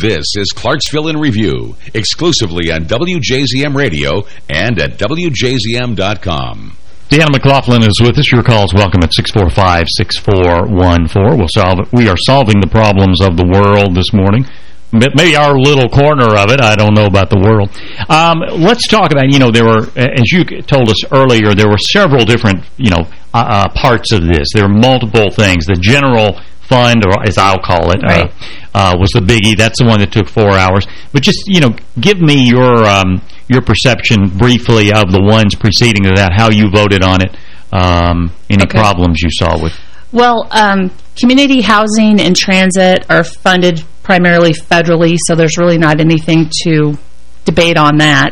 This is Clarksville in Review, exclusively on WJZM Radio and at WJZM.com. Deanna McLaughlin is with us. Your calls welcome at 645-6414. We'll solve. We are solving the problems of the world this morning. Maybe our little corner of it. I don't know about the world. Um, let's talk about, you know, there were, as you told us earlier, there were several different, you know, uh, uh, parts of this. There are multiple things. The general fund, or as I'll call it, uh, right. uh, was the biggie. That's the one that took four hours. But just, you know, give me your um, your perception briefly of the ones preceding to that, how you voted on it, um, any Okay. problems you saw with Well, um, community housing and transit are funded primarily federally, so there's really not anything to debate on that.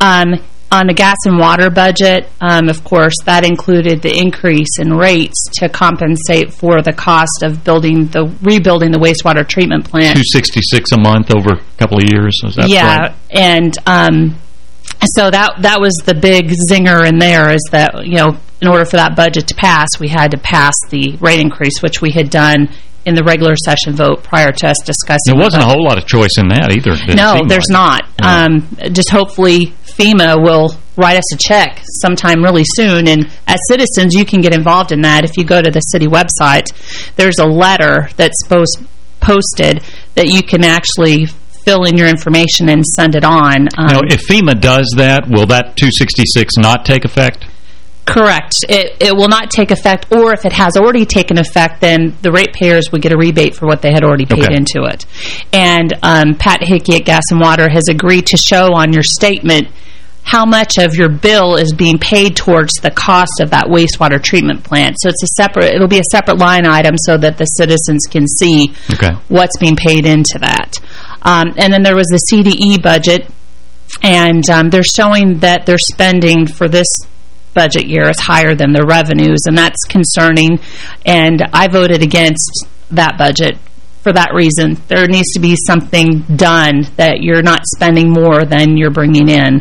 Um, on the gas and water budget, um, of course, that included the increase in rates to compensate for the cost of building the rebuilding the wastewater treatment plant. 266 a month over a couple of years. Is that yeah, right? and um, so that that was the big zinger in there is that you know in order for that budget to pass, we had to pass the rate increase, which we had done in the regular session vote prior to us discussing. There wasn't a whole lot of choice in that either. No, there's like. not. Um, just hopefully FEMA will write us a check sometime really soon. And as citizens, you can get involved in that. If you go to the city website, there's a letter that's post posted that you can actually fill in your information and send it on. Um, Now, if FEMA does that, will that 266 not take effect? Correct. It, it will not take effect, or if it has already taken effect, then the ratepayers would get a rebate for what they had already paid Okay. into it. And um, Pat Hickey at Gas and Water has agreed to show on your statement how much of your bill is being paid towards the cost of that wastewater treatment plant. So it's a separate, it'll be a separate line item so that the citizens can see Okay. what's being paid into that. Um, and then there was the CDE budget, and um, they're showing that they're spending for this budget year is higher than the revenues, and that's concerning. And I voted against that budget for that reason. There needs to be something done that you're not spending more than you're bringing in.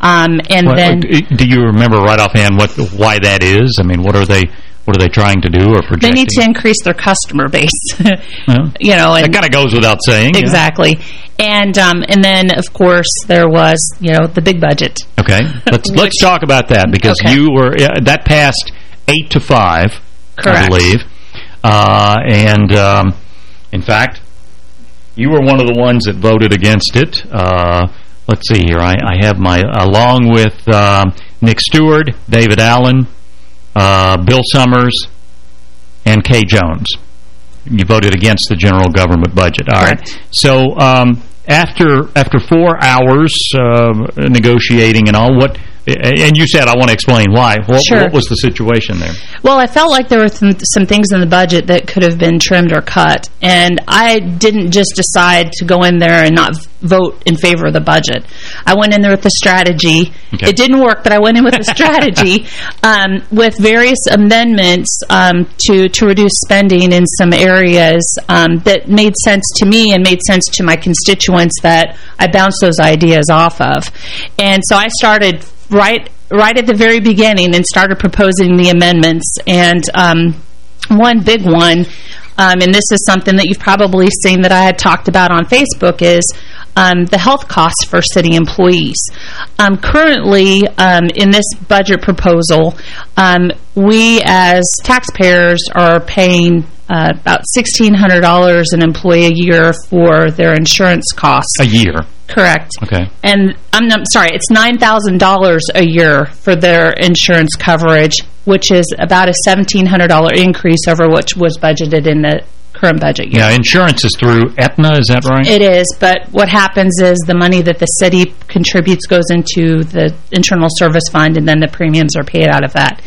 Um, and What- then... do you remember right offhand what why that is? I mean, what are they what are they trying to do or projecting? They need to increase their customer base. Well, you know, and that kind of goes without saying. yeah. Exactly. And um, and then, of course, there was, you know, the big budget. Okay, let's let's talk about that because Okay. you were uh, that passed eight to five, I believe, uh, and um, in fact, you were one of the ones that voted against it. Uh, let's see here, I, I have my along with um, Nick Stewart, David Allen, uh, Bill Summers, and Kay Jones. You voted against the general government budget. All right. So um, after after four hours uh, negotiating and all, what? And you said I want to explain why. What, Sure. what was the situation there? Well, I felt like there were some, some things in the budget that could have been trimmed or cut, and I didn't just decide to go in there and not vote in favor of the budget. I went in there with a strategy. Okay. It didn't work, but I went in with a strategy um, with various amendments um, to to reduce spending in some areas um, that made sense to me and made sense to my constituents that I bounced those ideas off of. And so I started right right at the very beginning and started proposing the amendments. And um, one big one, um, and this is something that you've probably seen that I had talked about on Facebook, is um, the health costs for city employees. Um, currently, um, in this budget proposal, um, we as taxpayers are paying uh, about $1,600 an employee a year for their insurance costs. A year. Correct. Okay. And I'm, I'm sorry, it's $9,000 a year for their insurance coverage, which is about a $1,700 increase over what was budgeted in the current budget year. Yeah, insurance is through Aetna, is that right? It is, but what happens is the money that the city contributes goes into the internal service fund, and then the premiums are paid out of that.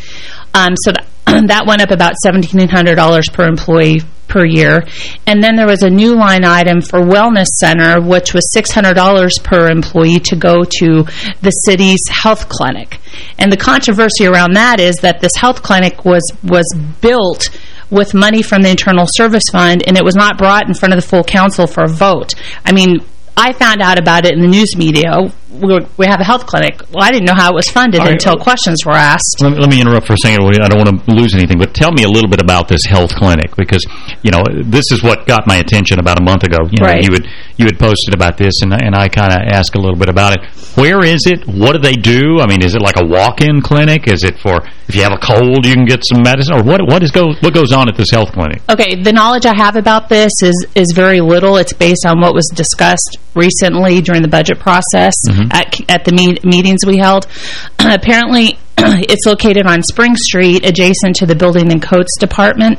Um, so that, that went up about $1,700 per employee per year. And then there was a new line item for Wellness Center, which was $600 per employee to go to the city's health clinic. And the controversy around that is that this health clinic was was built with money from the Internal Service Fund, and it was not brought in front of the full council for a vote. I mean, I found out about it in the news media we, we have a health clinic. Well, I didn't know how it was funded Right. until questions were asked. Let me, let me interrupt for a second. I don't want to lose anything, but tell me a little bit about this health clinic because, you know, this is what got my attention about a month ago. You know, Right. you had you had posted about this, and and I kind of asked a little bit about it. Where is it? What do they do? I mean, is it like a walk-in clinic? Is it for if you have a cold, you can get some medicine, or what? What is go what goes on at this health clinic? Okay, the knowledge I have about this is is very little. It's based on what was discussed recently during the budget process mm-hmm. Mhm. at at the meet, meetings we held. Apparently, it's located on Spring Street, adjacent to the Building and Codes Department.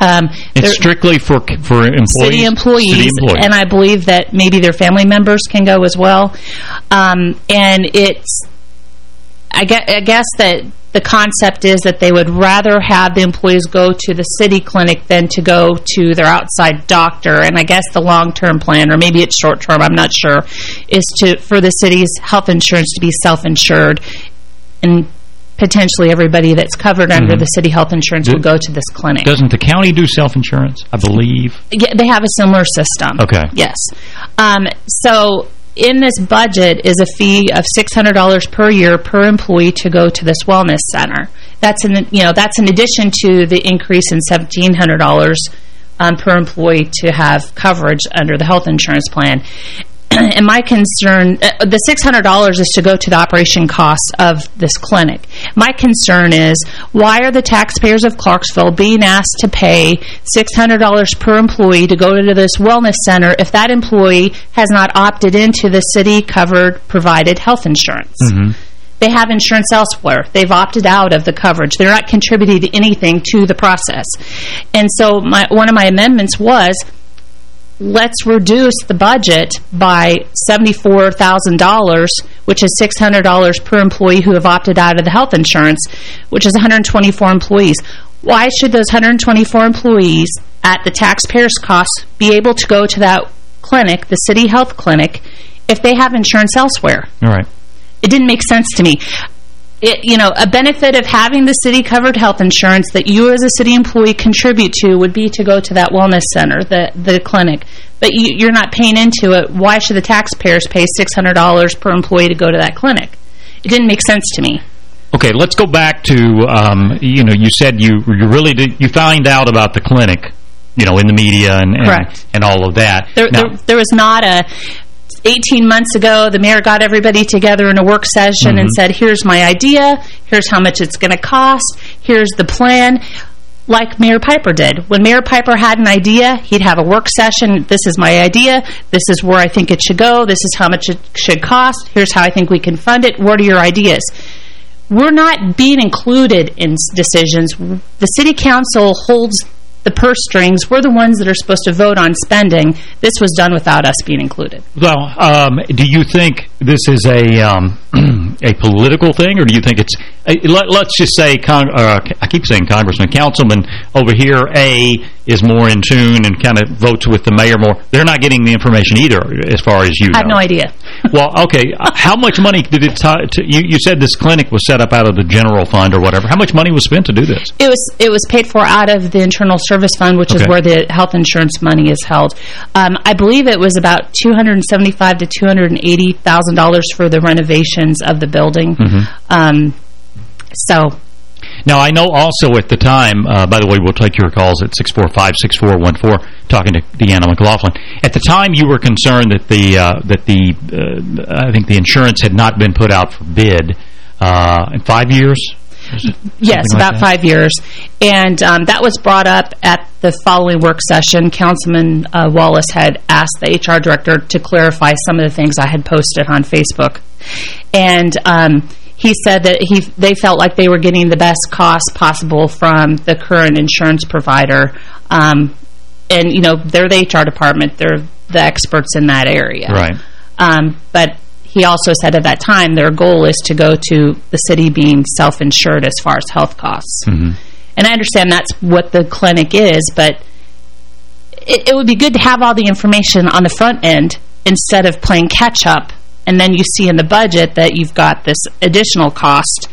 Um, It's strictly for for employees. city employees, City employees. and I believe that maybe their family members can go as well. Um, and it's, I guess, I guess that the concept is that they would rather have the employees go to the city clinic than to go to their outside doctor. And I guess the long-term plan, or maybe it's short-term, I'm not sure, is to for the city's health insurance to be self-insured and potentially everybody that's covered under Mhm. the city health insurance will go to this clinic. Doesn't the county do self-insurance? I believe. Yeah, they have a similar system. Okay. Yes. Um, so in this budget is a fee of $600 per year per employee to go to this wellness center. That's in you know that's in addition to the increase in $1,700 um, per employee to have coverage under the health insurance plan. and my concern, uh, the $600 is to go to the operation costs of this clinic. My concern is, why are the taxpayers of Clarksville being asked to pay $600 per employee to go to this wellness center if that employee has not opted into the city-covered provided health insurance? They have insurance elsewhere. They've opted out of the coverage. They're not contributing anything to the process. And so my, one of my amendments was, let's reduce the budget by $74,000, which is $600 per employee who have opted out of the health insurance, which is 124 employees. Why should those 124 employees at the taxpayer's cost be able to go to that clinic, the city health clinic, if they have insurance elsewhere? All right. It didn't make sense to me. It, you know, a benefit of having the city-covered health insurance that you as a city employee contribute to would be to go to that wellness center, the, the clinic. But you, you're not paying into it. Why should the taxpayers pay $600 per employee to go to that clinic? It didn't make sense to me. Okay, let's go back to, um, you know, you said you you really did, you find out about the clinic, you know, in the media and, and, and all of that. There, Now- there, there was not a 18 months ago, the mayor got everybody together in a work session and Mhm. said, here's my idea, here's how much it's going to cost, here's the plan, like Mayor Piper did. When Mayor Piper had an idea, he'd have a work session, this is my idea, this is where I think it should go, this is how much it should cost, here's how I think we can fund it, what are your ideas? We're not being included in decisions. The city council holds the purse strings. We're the ones that are supposed to vote on spending. This was done without us being included. Well, um, do you think this is a um, a political thing, or do you think it's? Let, let's just say, uh, I keep saying Congressman, Councilman over here, A is more in tune and kind of votes with the mayor more. They're not getting the information either, as far as you I have know. no idea. well, okay. How much money did it? you you said this clinic was set up out of the general fund or whatever. How much money was spent to do this? It was it was paid for out of the internal service fund, which is where the health insurance money is held. Um, I believe it was about two hundred and seventy five to two hundred and eighty thousand dollars for the renovations of the building. Mhm. Um, so Now, I know also at the time, uh, by the way, we'll take your calls at 645-6414, talking to Deanna McLaughlin. At the time, you were concerned that the, uh, that the uh, I think the insurance had not been put out for bid uh, in five years? Yes, like about that? five years. And um, that was brought up at the following work session. Councilman uh, Wallace had asked the HR director to clarify some of the things I had posted on Facebook. And um, he said that he they felt like they were getting the best cost possible from the current insurance provider. Um, and, you know, they're the HR department. They're the experts in that area. Right. Um, but he also said at that time their goal is to go to the city being self-insured as far as health costs. Mhm. And I understand that's what the clinic is, but it, it would be good to have all the information on the front end instead of playing catch-up, and then you see in the budget that you've got this additional cost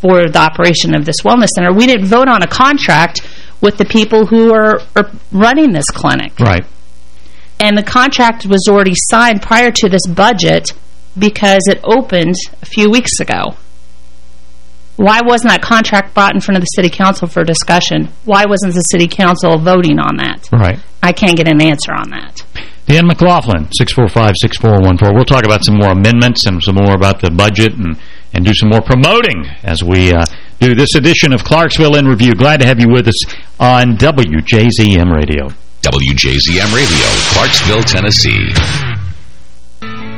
for the operation of this wellness center. We didn't vote on a contract with the people who are, are running this clinic Right. and the contract was already signed prior to this budget because it opened a few weeks ago. Why wasn't that contract brought in front of the city council for discussion? Why wasn't the city council voting on that? Right. I can't get an answer on that. Dan McLaughlin, 645-6414. We'll talk about some more amendments and some more about the budget and, and do some more promoting as we uh, do this edition of Clarksville in Review. Glad to have you with us on WJZM Radio. WJZM Radio, Clarksville, Tennessee.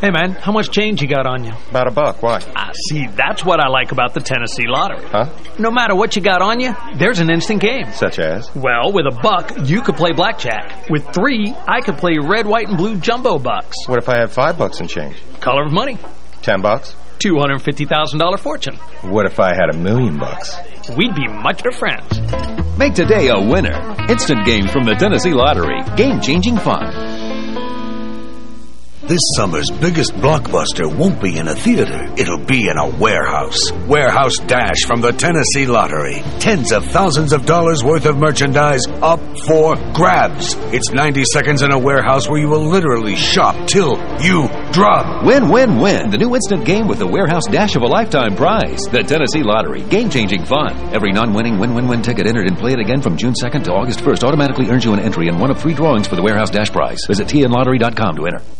Hey, man, how much change you got on you? About a buck. Why? Ah, see, that's what I like about the Tennessee Lottery. Huh? No matter what you got on you, there's an instant game. Such as? Well, with a buck, you could play blackjack. With three, I could play red, white, and blue jumbo bucks. What if I had five bucks in change? Color of money. Ten bucks? $250,000 fortune. What if I had a million bucks? We'd be much better friends. Make today a winner. Instant games from the Tennessee Lottery. Game-changing fun. This summer's biggest blockbuster won't be in a theater. It'll be in a warehouse. Warehouse Dash from the Tennessee Lottery. Tens of thousands of dollars worth of merchandise up for grabs. It's 90 seconds in a warehouse where you will literally shop till you drop. Win, win, win. The new instant game with the Warehouse Dash of a lifetime prize. The Tennessee Lottery. Game-changing fun. Every non-winning win-win-win ticket entered and played again from June 2nd to August 1st automatically earns you an entry in one of three drawings for the Warehouse Dash prize. Visit tnlottery.com to enter.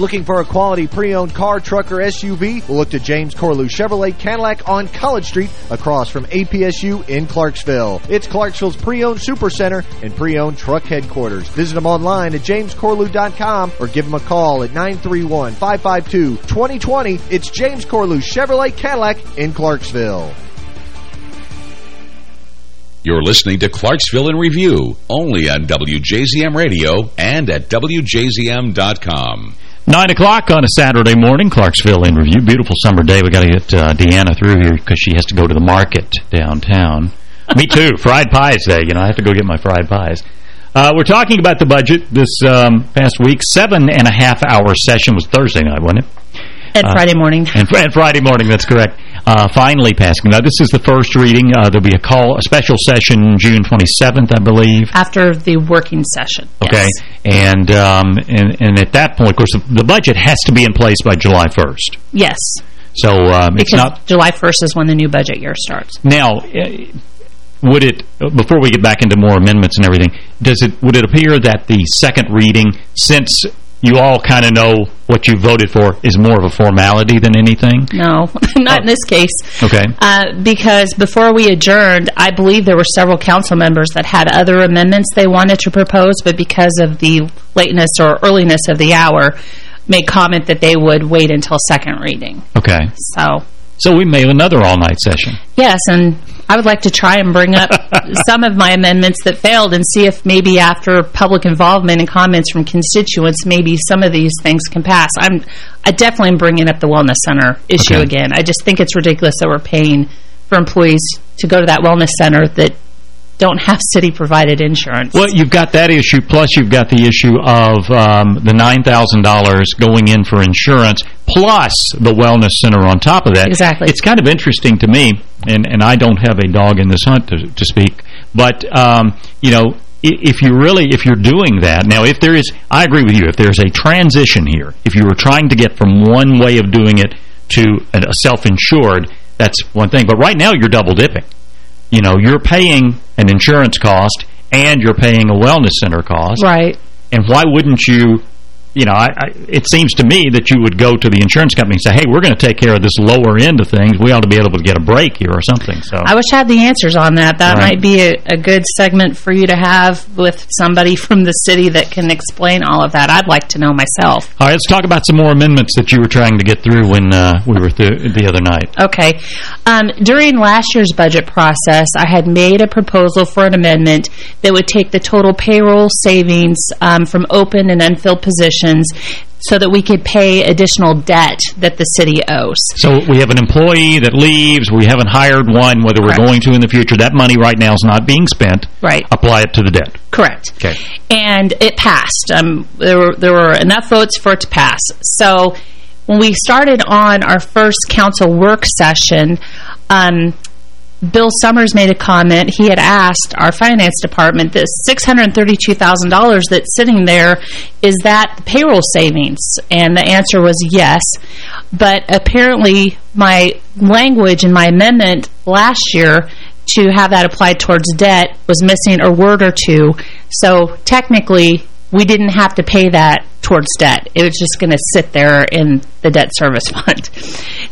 Looking for a quality pre-owned car, truck, or SUV? We'll look to James Corlew Chevrolet Cadillac on College Street across from APSU in Clarksville. It's Clarksville's pre-owned supercenter and pre-owned truck headquarters. Visit them online at jamescorlew.com or give them a call at 931-552-2020. It's James Corlew Chevrolet Cadillac in Clarksville. You're listening to Clarksville in Review, only on WJZM Radio and at WJZM.com. 9 o'clock on a Saturday morning, Clarksville in Review. Beautiful summer day. we got to get uh, Deanna through here because she has to go to the market downtown. Me too. Fried pies day. You know, I have to go get my fried pies. Uh, we're talking about the budget this um, past week. Seven and a half hour session was Thursday night, wasn't it? And uh, Friday morning. And, and, Friday morning, that's correct. Uh, finally passing. Now, this is the first reading. Uh, there'll be a call, a special session June 27th, I believe. After the working session, Okay. Yes. And, um, and, and at that point, of course, the, the, budget has to be in place by July 1st. Yes. So um, it's not... July 1st is when the new budget year starts. Now, would it, before we get back into more amendments and everything, does it would it appear that the second reading, since you all kind of know what you voted for is more of a formality than anything? No, not oh. in this case. Okay. Uh, because before we adjourned, I believe there were several council members that had other amendments they wanted to propose, but because of the lateness or earliness of the hour, made comment that they would wait until second reading. Okay. So... So we may have another all-night session. Yes, and I would like to try and bring up some of my amendments that failed and see if maybe after public involvement and comments from constituents, maybe some of these things can pass. I'm I definitely am bringing up the Wellness Center issue Okay. again. I just think it's ridiculous that we're paying for employees to go to that Wellness Center that don't have city-provided insurance. Well, you've got that issue, plus you've got the issue of um, the $9,000 going in for insurance, plus the wellness center on top of that. Exactly. It's kind of interesting to me, and, and I don't have a dog in this hunt, to, to speak, but, um, you know, if you really, if you're doing that, now if there is, I agree with you, if there's a transition here, if you were trying to get from one way of doing it to a self-insured, that's one thing. But right now you're double dipping. You know, you're paying an insurance cost and you're paying a wellness center cost. Right. And why wouldn't you you know, I, I, it seems to me that you would go to the insurance company and say, hey, we're going to take care of this lower end of things. We ought to be able to get a break here or something. So I wish I had the answers on that. That Right. might be a, a good segment for you to have with somebody from the city that can explain all of that. I'd like to know myself. All right, let's talk about some more amendments that you were trying to get through when uh, we were th the other night. Okay. Um, during last year's budget process, I had made a proposal for an amendment that would take the total payroll savings um, from open and unfilled positions so that we could pay additional debt that the city owes. So we have an employee that leaves. We haven't hired one, whether we're going to in the future. That money right now is not being spent. Right. Apply it to the debt. Correct. Okay. and it passed. Um, there were there were enough votes for it to pass. So when we started on our first council work session, um, Bill Summers made a comment. He had asked our finance department, this $632,000 that's sitting there, is that payroll savings? And the answer was yes. But apparently my language in my amendment last year to have that applied towards debt was missing a word or two. So technically, we didn't have to pay that towards debt. It was just going to sit there in the debt service fund.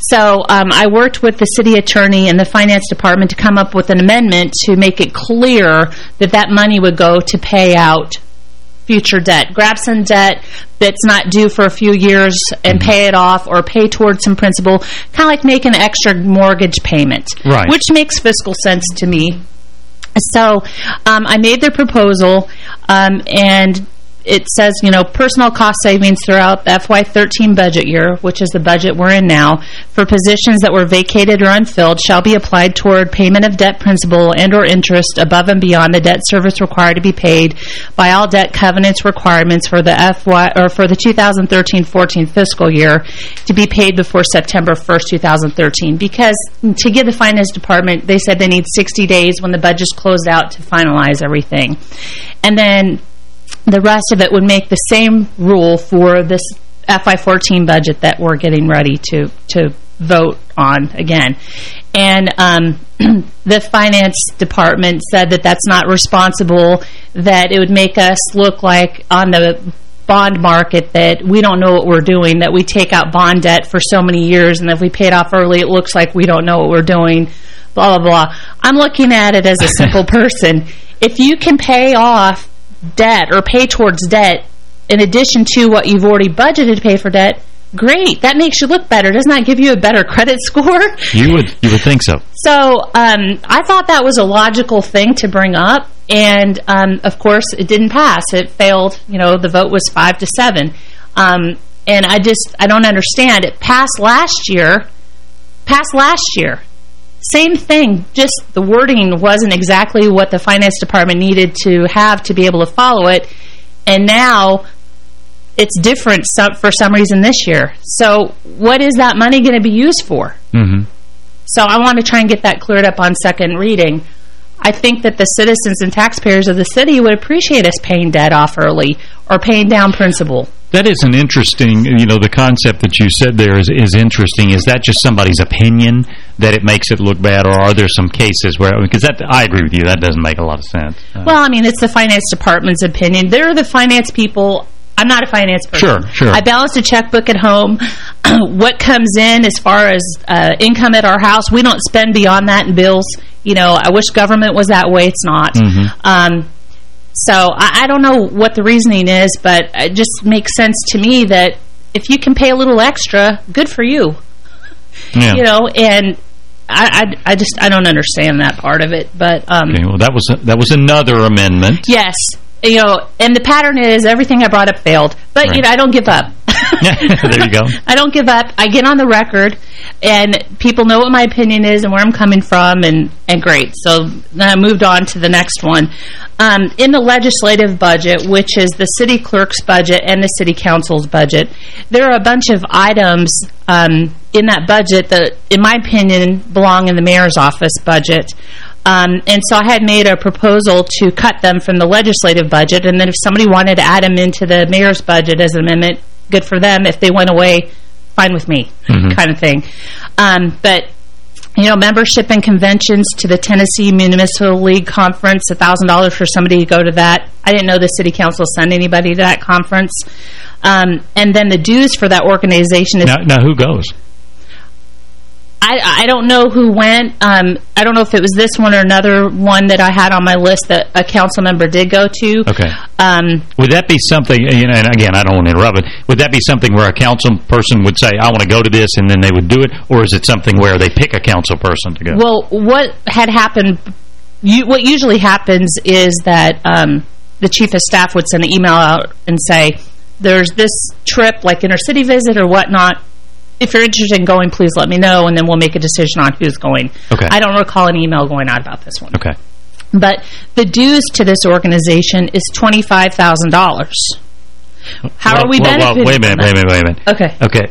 So um, I worked with the city attorney and the finance department to come up with an amendment to make it clear that that money would go to pay out future debt. Grab some debt that's not due for a few years and pay it off or pay towards some principal, kind of like make an extra mortgage payment. Right. Which makes fiscal sense to me. So um, I made the proposal, um, and it says, you know, personal cost savings throughout the FY13 budget year, which is the budget we're in now, for positions that were vacated or unfilled shall be applied toward payment of debt principal and or interest above and beyond the debt service required to be paid by all debt covenants requirements for the FY or for the 2013-14 fiscal year to be paid before September 1st, 2013. Because to give the finance department, they said they need 60 days when the budget's closed out to finalize everything. And then the rest of it would make the same rule for this FY14 budget that we're getting ready to to vote on again. And um, the finance department said that that's not responsible, that it would make us look like on the bond market that we don't know what we're doing, that we take out bond debt for so many years, and if we pay it off early, it looks like we don't know what we're doing, blah, blah, blah. I'm looking at it as a simple person. If you can pay off debt or pay towards debt in addition to what you've already budgeted to pay for debt, great. That makes you look better. Doesn't that give you a better credit score? You would you would think so. So um, I thought that was a logical thing to bring up, and um, of course it didn't pass. It failed. You know, the vote was five to seven, um, and I just I don't understand. It passed last year. Passed last year. Same thing, just the wording wasn't exactly what the finance department needed to have to be able to follow it. And now it's different some, for some reason this year. So what is that money going to be used for? Mm-hmm. So I want to try and get that cleared up on second reading. I think that the citizens and taxpayers of the city would appreciate us paying debt off early or paying down principal. That is an interesting, you know, the concept that you said there is, is interesting. Is that just somebody's opinion that it makes it look bad, or are there some cases where, because that, I agree with you, that doesn't make a lot of sense. Uh, Well, I mean, it's the finance department's opinion. They're the finance people. I'm not a finance person. Sure, sure. I balance a checkbook at home. what comes in as far as uh, income at our house, we don't spend beyond that in bills. You know, I wish government was that way. It's not. Mhm. Um, so I, I don't know what the reasoning is, but it just makes sense to me that if you can pay a little extra, good for you. Yeah. You know, and I, I, I just I don't understand that part of it. But um, Okay, well, that was, that was another amendment. Yes. You know, and the pattern is everything I brought up failed. But, you know, I don't give up. there you go. I don't give up. I get on the record, and people know what my opinion is and where I'm coming from, and, and great. So then I moved on to the next one. Um, in the legislative budget, which is the city clerk's budget and the city council's budget, there are a bunch of items um, in that budget that, in my opinion, belong in the mayor's office budget. Um, and so I had made a proposal to cut them from the legislative budget, and then if somebody wanted to add them into the mayor's budget as an amendment, good for them. If they went away, fine with me, Mhm. kind of thing. Um, but, you know, membership and conventions to the Tennessee Municipal League Conference, $1,000 for somebody to go to that. I didn't know the city council sent anybody to that conference. Um, and then the dues for that organization is... Now, now who goes? I, I don't know who went. Um, I don't know if it was this one or another one that I had on my list that a council member did go to. Okay. Um, Would that be something, you know, and again, I don't want to interrupt it, would that be something where a council person would say, I want to go to this, and then they would do it, or is it something where they pick a council person to go? Well, what had happened, you, what usually happens is that um, the chief of staff would send an email out and say, there's this trip, like inner city visit or whatnot. If you're interested in going, please let me know, and then we'll make a decision on who's going. Okay. I don't recall an email going out about this one. Okay. But the dues to this organization is $25,000. How Well, are we well, benefiting well, wait a minute, wait a minute, wait a minute. Okay. Okay.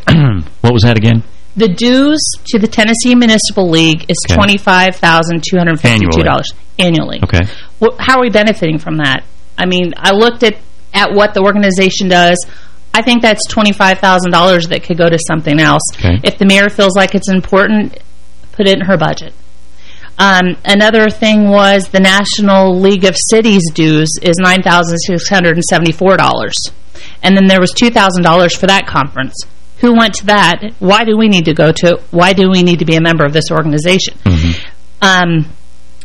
what was that again? The dues to the Tennessee Municipal League is Okay. $25,252 annually. Okay. Wh- How are we benefiting from that? I mean, I looked at, at what the organization does. I think that's $25,000 that could go to something else. Okay. If the mayor feels like it's important, put it in her budget. Um, another thing was the National League of Cities dues is $9,674. And then there was $2,000 for that conference. Who went to that? Why do we need to go to it? Why do we need to be a member of this organization? Um,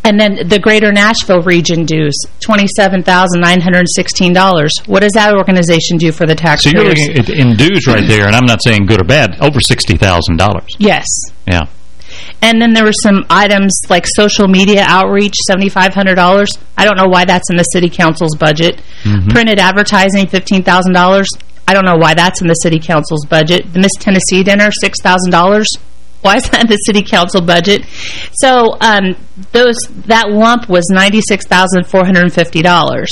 and then the Greater Nashville region dues, $27,916. What does that organization do for the tax So you're looking at, in dues right there, and I'm not saying good or bad, over $60,000. Yes. Yeah. And then there were some items like social media outreach, $7,500. I don't know why that's in the city council's budget. Mhm. Printed advertising, $15,000. I don't know why that's in the city council's budget. The Miss Tennessee dinner, $6,000. Why is that in the city council budget? So um, those that lump was $96,450.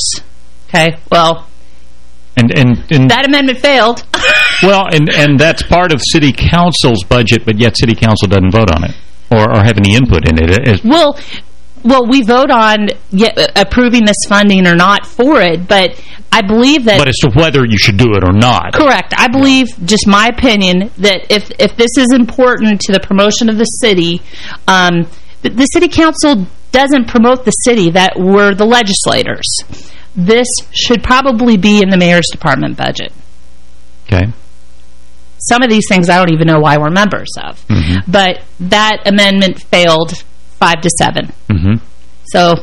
Okay, well, And, and, and that amendment failed. well, and, and that's part of city council's budget, but yet city council doesn't vote on it or, or have any input in it. It- Well, well, we vote on approving this funding or not for it, but I believe that... but as to whether you should do it or not. Correct. I believe, just my opinion, that if if this is important to the promotion of the city, um, the, the city council doesn't promote the city, that we're the legislators. This should probably be in the mayor's department budget. Okay. Some of these things I don't even know why we're members of. Mm-hmm. But that amendment failed five to seven. Mm-hmm. So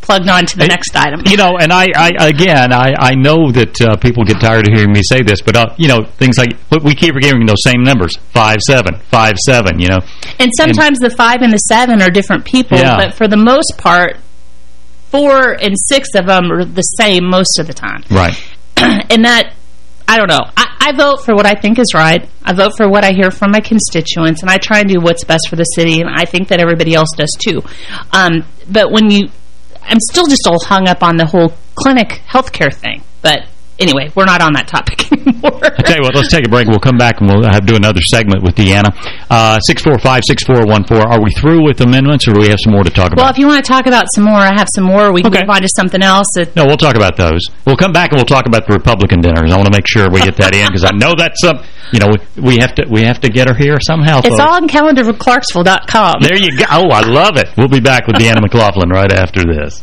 plugged on to the next item. You know, and I, I again, I, I know that uh, people get tired of hearing me say this, but, uh, you know, things like, but we keep giving those same numbers, five, seven, five, seven, you know. And sometimes the five and the seven are different people, Yeah. but for the most part, four and six of them are the same most of the time. Right. and that, I don't know. I, I vote for what I think is right. I vote for what I hear from my constituents, and I try and do what's best for the city, and I think that everybody else does too. Um, but when you, I'm still just all hung up on the whole clinic healthcare thing. But anyway, we're not on that topic anymore. I tell you what, let's take a break. We'll come back and we'll have do another segment with Deanna. Uh, 645-6414. Are we through with amendments, or do we have some more to talk Well, about? Well, if you want to talk about some more, I have some more. We can Okay. move on to something else. No, we'll talk about those. We'll come back and we'll talk about the Republican dinners. I want to make sure we get that in because I know that's some. You know, we, we have to we have to get her here somehow. it's folks. all on calendarforclarksville.com. There you go. Oh, I love it. We'll be back with Deanna McLaughlin right after this.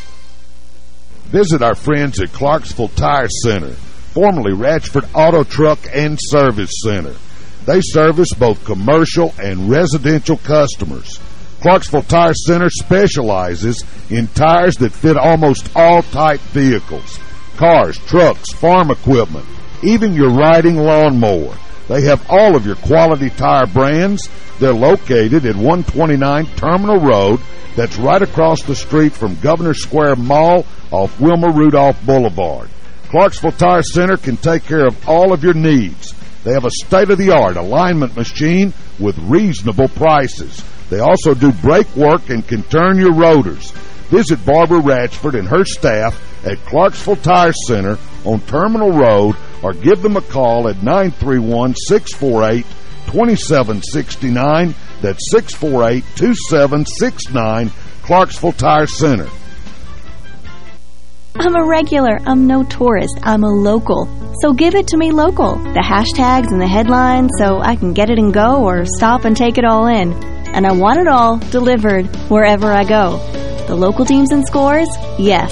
Visit our friends at Clarksville Tire Center, formerly Ratchford Auto Truck and Service Center. They service both commercial and residential customers. Clarksville Tire Center specializes in tires that fit almost all type vehicles. Cars, trucks, farm equipment, even your riding lawnmower. They have all of your quality tire brands. They're located at 129 Terminal Road. That's right across the street from Governor Square Mall off Wilma Rudolph Boulevard. Clarksville Tire Center can take care of all of your needs. They have a state-of-the-art alignment machine with reasonable prices. They also do brake work and can turn your rotors. Visit Barbara Ratchford and her staff at Clarksville Tire Center on Terminal Road or give them a call at 931-648-2769. That's 648-2769, Clarksville Tire Center. I'm a regular. I'm no tourist. I'm a local. So give it to me local. The hashtags and the headlines so I can get it and go or stop and take it all in. And I want it all delivered wherever I go. The local teams and scores? Yes.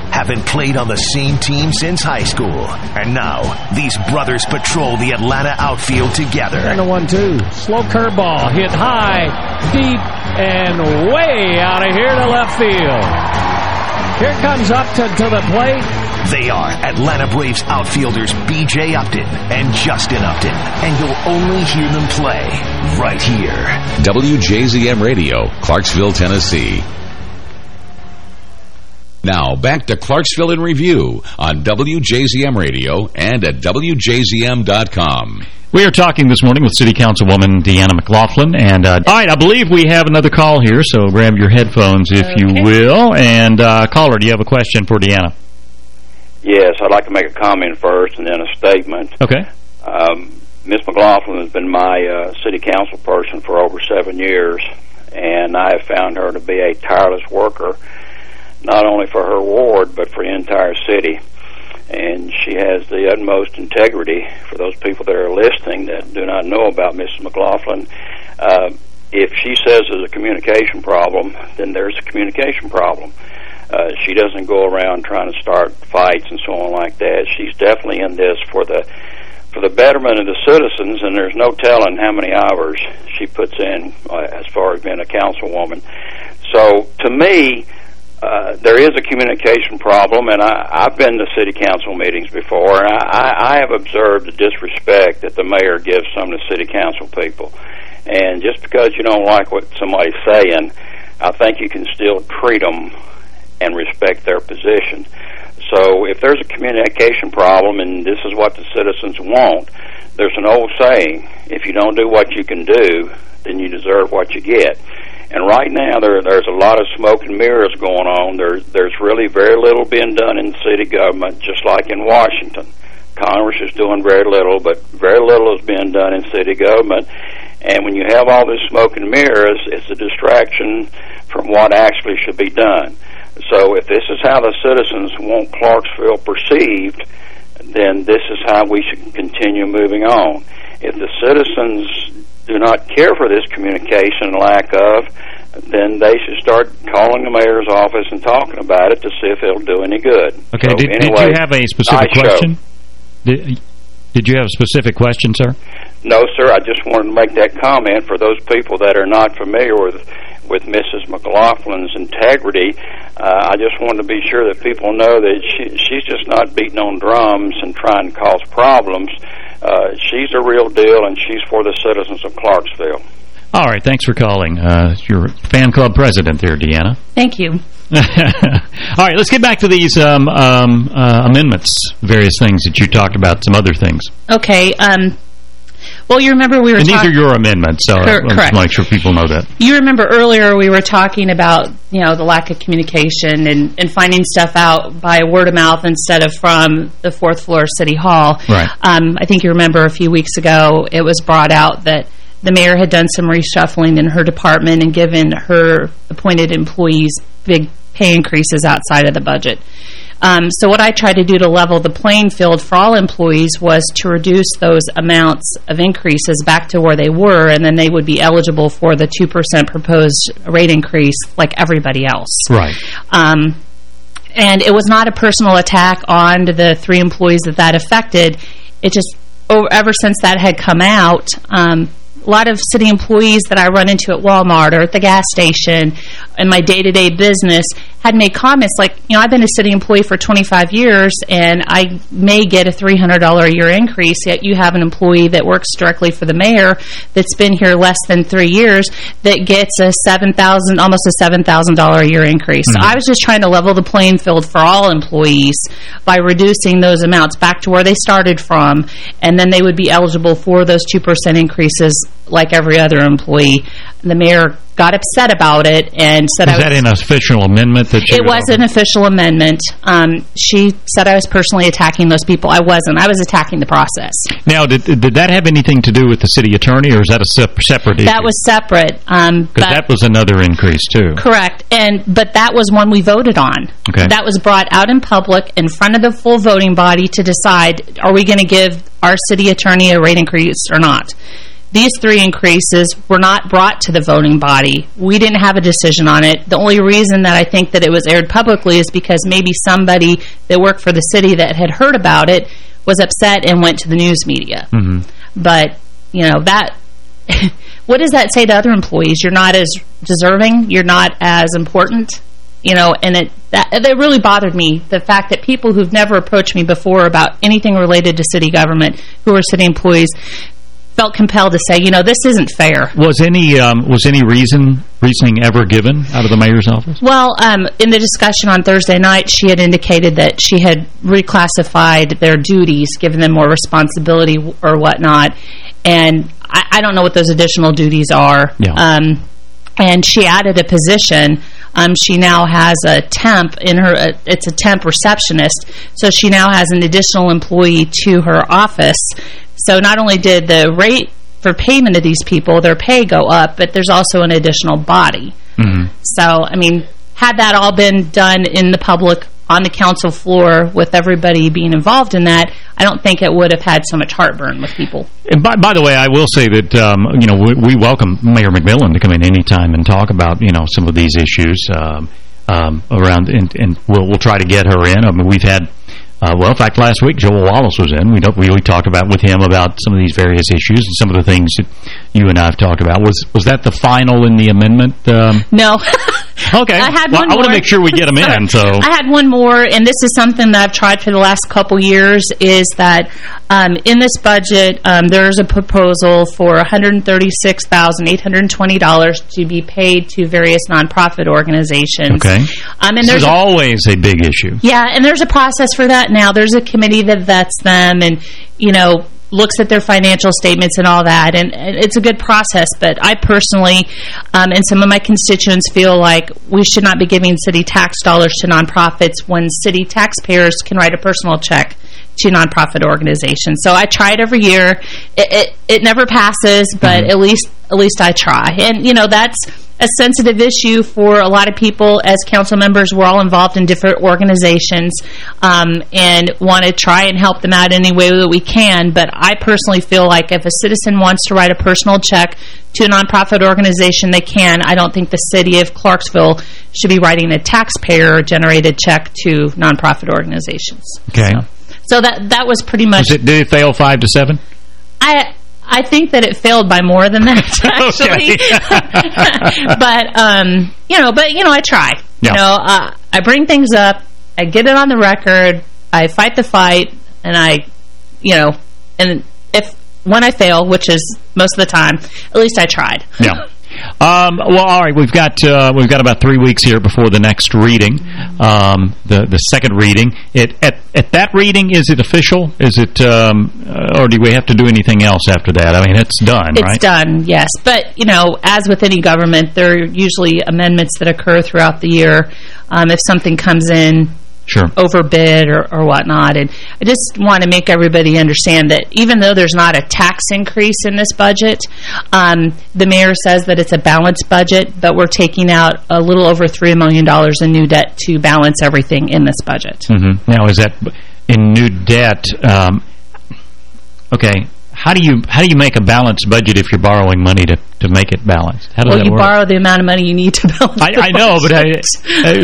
haven't played on the same team since high school. And now, these brothers patrol the Atlanta outfield together. And the one-two. Slow curveball. Hit high, deep, and way out of here to left field. Here comes Upton to the plate. They are Atlanta Braves outfielders B.J. Upton and Justin Upton. And you'll only hear them play right here. WJZM Radio, Clarksville, Tennessee. Now, back to Clarksville in Review on WJZM Radio and at WJZM.com. We are talking this morning with City Councilwoman Deanna McLaughlin. And, uh, all right, I believe we have another call here, so grab your headphones if okay. you will. And, uh, caller, do you have a question for Deanna? Yes, I'd like to make a comment first and then a statement. Okay. Um, Ms. McLaughlin has been my uh, city council person for over seven years, and I have found her to be a tireless worker not only for her ward, but for the entire city. And she has the utmost integrity for those people that are listening that do not know about Mrs. McLaughlin. Uh, if she says there's a communication problem, then there's a communication problem. Uh, she doesn't go around trying to start fights and so on like that. She's definitely in this for the for the betterment of the citizens, and there's no telling how many hours she puts in uh, as far as being a councilwoman. So to me, uh, there is a communication problem, and I, I've been to city council meetings before, and I, I have observed the disrespect that the mayor gives some of the city council people. And just because you don't like what somebody's saying, I think you can still treat them and respect their position. So if there's a communication problem, and this is what the citizens want, there's an old saying, if you don't do what you can do, then you deserve what you get. And right now, there there's a lot of smoke and mirrors going on. There's there's really very little being done in city government, just like in Washington. Congress is doing very little, but very little is being done in city government. And when you have all this smoke and mirrors, it's a distraction from what actually should be done. So if this is how the citizens want Clarksville perceived, then this is how we should continue moving on. If the citizens do not care for this communication lack of, then they should start calling the mayor's office and talking about it to see if it'll do any good. Okay, so did, anyway, did you have a specific question? Did, did you have a specific question, sir? No, sir. I just wanted to make that comment for those people that are not familiar with with Mrs. McLaughlin's integrity. Uh, I just wanted to be sure that people know that she, she's just not beating on drums and trying to cause problems. Uh, she's a real deal, and she's for the citizens of Clarksville. All right, thanks for calling. Uh, you're fan club president there, Deanna. Thank you. All right, let's get back to these um, um, uh, amendments, various things that you talked about, some other things. Okay. Um, Well, you remember we were And these are your amendments, so Cor- let's correct. make sure people know that. You remember earlier we were talking about, you know, the lack of communication and, and finding stuff out by word of mouth instead of from the fourth floor of City Hall. Right. Um, I think you remember a few weeks ago it was brought out that the mayor had done some reshuffling in her department and given her appointed employees big pay increases outside of the budget. Um, so what I tried to do to level the playing field for all employees was to reduce those amounts of increases back to where they were, and then they would be eligible for the 2% proposed rate increase like everybody else. Right. Um, and it was not a personal attack on the three employees that that affected. It just, ever since that had come out, um, a lot of city employees that I run into at Walmart or at the gas station in my day-to-day business had made comments like, you know, I've been a city employee for 25 years and I may get a $300 a year increase, yet you have an employee that works directly for the mayor that's been here less than three years that gets a 7000 almost a $7,000 a year increase. So Mhm. I was just trying to level the playing field for all employees by reducing those amounts back to where they started from, and then they would be eligible for those 2% increases like every other employee. The mayor got upset about it and said I was that an official amendment that you... it was an official amendment. Um, she said I was personally attacking those people. I wasn't. I was attacking the process. Now, did, did that have anything to do with the city attorney, or is that a separate issue? That was separate. Um, Because but- that was another increase, too. Correct. And But that was one we voted on. Okay. That was brought out in public in front of the full voting body to decide, are we going to give our city attorney a rate increase or not? These three increases were not brought to the voting body. We didn't have a decision on it. The only reason that I think that it was aired publicly is because maybe somebody that worked for the city that had heard about it was upset and went to the news media. Mm-hmm. But, you know, that... what does that say to other employees? You're not as deserving. You're not as important. You know, and it that, that really bothered me, the fact that people who've never approached me before about anything related to city government, who are city employees, felt compelled to say, you know, this isn't fair. Was any um, was any reason reasoning ever given out of the mayor's office? Well, um, in the discussion on Thursday night, she had indicated that she had reclassified their duties, given them more responsibility or whatnot. And I, I don't know what those additional duties are. Yeah. Um, and she added a position. Um, she now has a temp in her, uh, it's a temp receptionist, so she now has an additional employee to her office. So not only did the rate for payment of these people, their pay go up, but there's also an additional body. Mm-hmm. So, I mean, had that all been done in the public on the council floor with everybody being involved in that, I don't think it would have had so much heartburn with people. And by, by the way, I will say that, um, you know, we, we welcome Mayor McMillan to come in anytime and talk about, you know, some of these issues um, um, around, and, and we'll, we'll try to get her in. I mean, we've had, uh, well, in fact, last week Joel Wallace was in. We don't really talked about with him about some of these various issues and some of the things that you and I have talked about. Was was that the final in the amendment? Um, No. okay. I had well, one I want to make sure we get them in, so... I had one more, and this is something that I've tried for the last couple years, is that um, in this budget, um, there's a proposal for $136,820 to be paid to various nonprofit organizations. Okay. Um, and there's always a big issue. yeah, and there's a process for that now. There's a committee that vets them and, you know, looks at their financial statements and all that, and it's a good process. But I personally um, and some of my constituents feel like we should not be giving city tax dollars to nonprofits when city taxpayers can write a personal check to nonprofit organizations. So I try it every year. It, it, it never passes, but at least at least I try. And, you know, that's a sensitive issue for a lot of people. As council members, we're all involved in different organizations um, and want to try and help them out any way that we can. But I personally feel like if a citizen wants to write a personal check to a nonprofit organization, they can. I don't think the city of Clarksville should be writing a taxpayer-generated check to nonprofit organizations. Okay. So that that was pretty much... Was it, did it fail five to seven? I I think that it failed by more than that, actually. but, um, you know, but, you know, I try. Yeah. You know, uh, I bring things up, I get it on the record, I fight the fight, and I, you know, and if when I fail, which is most of the time, at least I tried. Yeah. Um, well, all right, we've got uh, we've got about three weeks here before the next reading, um, the the second reading. It at at that reading, is it official? Is it, um, uh, or do we have to do anything else after that? I mean, it's done, It's right? done, yes. But, you know, as with any government, there are usually amendments that occur throughout the year. Um, if something comes in Sure. overbid or, or whatnot. And I just want to make everybody understand that even though there's not a tax increase in this budget, um, the mayor says that it's a balanced budget, but we're taking out a little over $3 million in new debt to balance everything in this budget. hmm Now, is that in new debt? Um, okay, how do you how do you make a balanced budget if you're borrowing money to to make it balanced? How does Well, that you work? borrow the amount of money you need to balance I, I know, but I,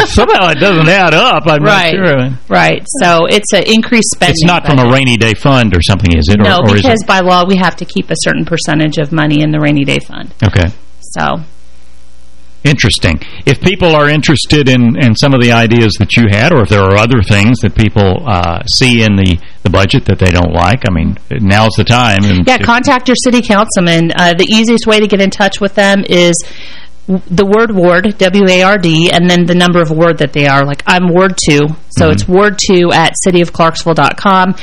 somehow it doesn't add up. I'm right, not sure. right. So it's an increased spending. It's not from a rainy day fund or something, is it? No, or is because it? by law we have to keep a certain percentage of money in the rainy day fund. Okay. So Interesting. If people are interested in, in some of the ideas that you had, or if there are other things that people uh, see in the, the budget that they don't like, I mean, now's the time. And Yeah, contact your city councilman. Uh, the easiest way to get in touch with them is the word ward, W-A-R-D, and then the number of ward that they are. Like, I'm Ward 2, so mm-hmm. it's Ward 2 at cityofclarksville.com,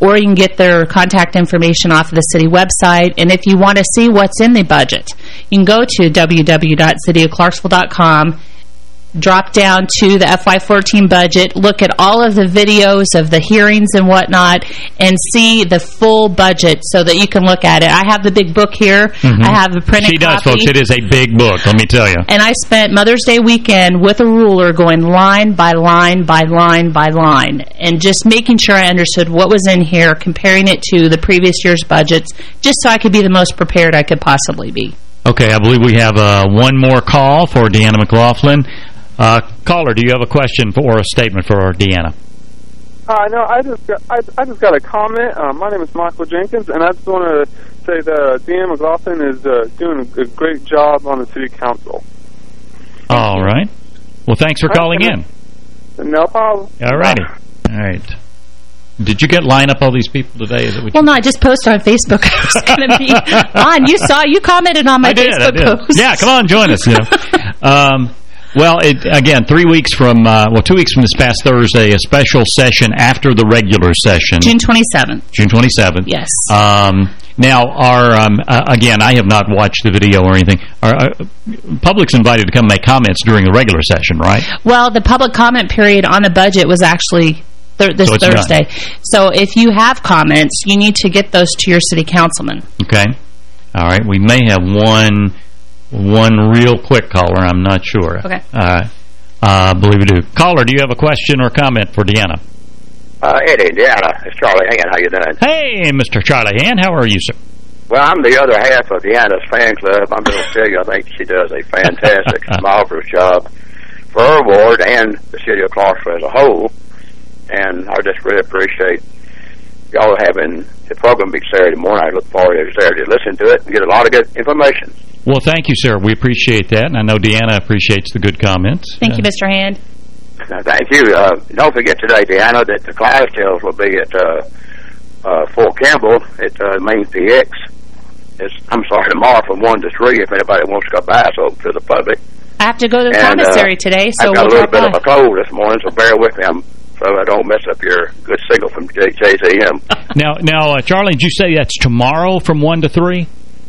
or you can get their contact information off of the city website. And if you want to see what's in the budget, you can go to www.cityofclarksville.com drop down to the FY14 budget, look at all of the videos of the hearings and whatnot, and see the full budget so that you can look at it. I have the big book here. Mhm. I have a printed She does, copy. folks. It is a big book, let me tell you. And I spent Mother's Day weekend with a ruler going line by line by line by line and just making sure I understood what was in here, comparing it to the previous year's budgets, just so I could be the most prepared I could possibly be. Okay, I believe we have uh, one more call for Deanna McLaughlin. Uh, caller, do you have a question for, or a statement for Deanna? Hi, no, I just got, I, I just got a comment. Uh, my name is Michael Jenkins, and I just want to say that uh, Deanna McLaughlin is uh, doing a, a great job on the city council. All right. Well, thanks for calling in. No problem. All righty. All right. Did you get line up all these people today? Is it Well, no, I just posted on Facebook. I was going to be on. You saw, you commented on my I did, Facebook post. Yeah, come on, join us. You know. um, well, it, again, three weeks from, uh, well, two weeks from this past Thursday, a special session after the regular session. June 27th. June 27th. Yes. Um, now, our, um, uh, again, I have not watched the video or anything. Our, uh, public's invited to come make comments during the regular session, right? Well, the public comment period on the budget was actually thir this So it's done. Thursday. So if you have comments, you need to get those to your city councilman. Okay. All right. We may have one one real quick caller. I'm not sure. Okay. Uh, uh, believe we do. Caller, do you have a question or comment for Deanna? Uh, Eddie, Indiana, it's Charlie Hand. How you doing? Hey, Mr. Charlie Hand. How are you, sir? Well, I'm the other half of Deanna's fan club. I'm going to tell you, I think she does a fantastic, marvelous job for her ward and the city of Clarksville as a whole. And I just really appreciate y'all having the program each Saturday morning. I look forward every Saturday to listen to it and get a lot of good information. Well, thank you, sir. We appreciate that, and I know Deanna appreciates the good comments. Thank you, Mr. Hand. Uh, Thank you. Uh, don't forget today, Deanna, that the class Clydesdales will be at uh, uh, Fort Campbell at uh, Main PX. It's, I'm sorry, tomorrow from 1 to 3 if anybody wants to go by, so to the public. I have to go to the And, uh, commissary today, so I've got we'll a little bit by. of a cold this morning, so bear with me. I'm, so I don't mess up your good signal from J Now, now, uh, Charlie, did you say that's tomorrow from 1 to 3?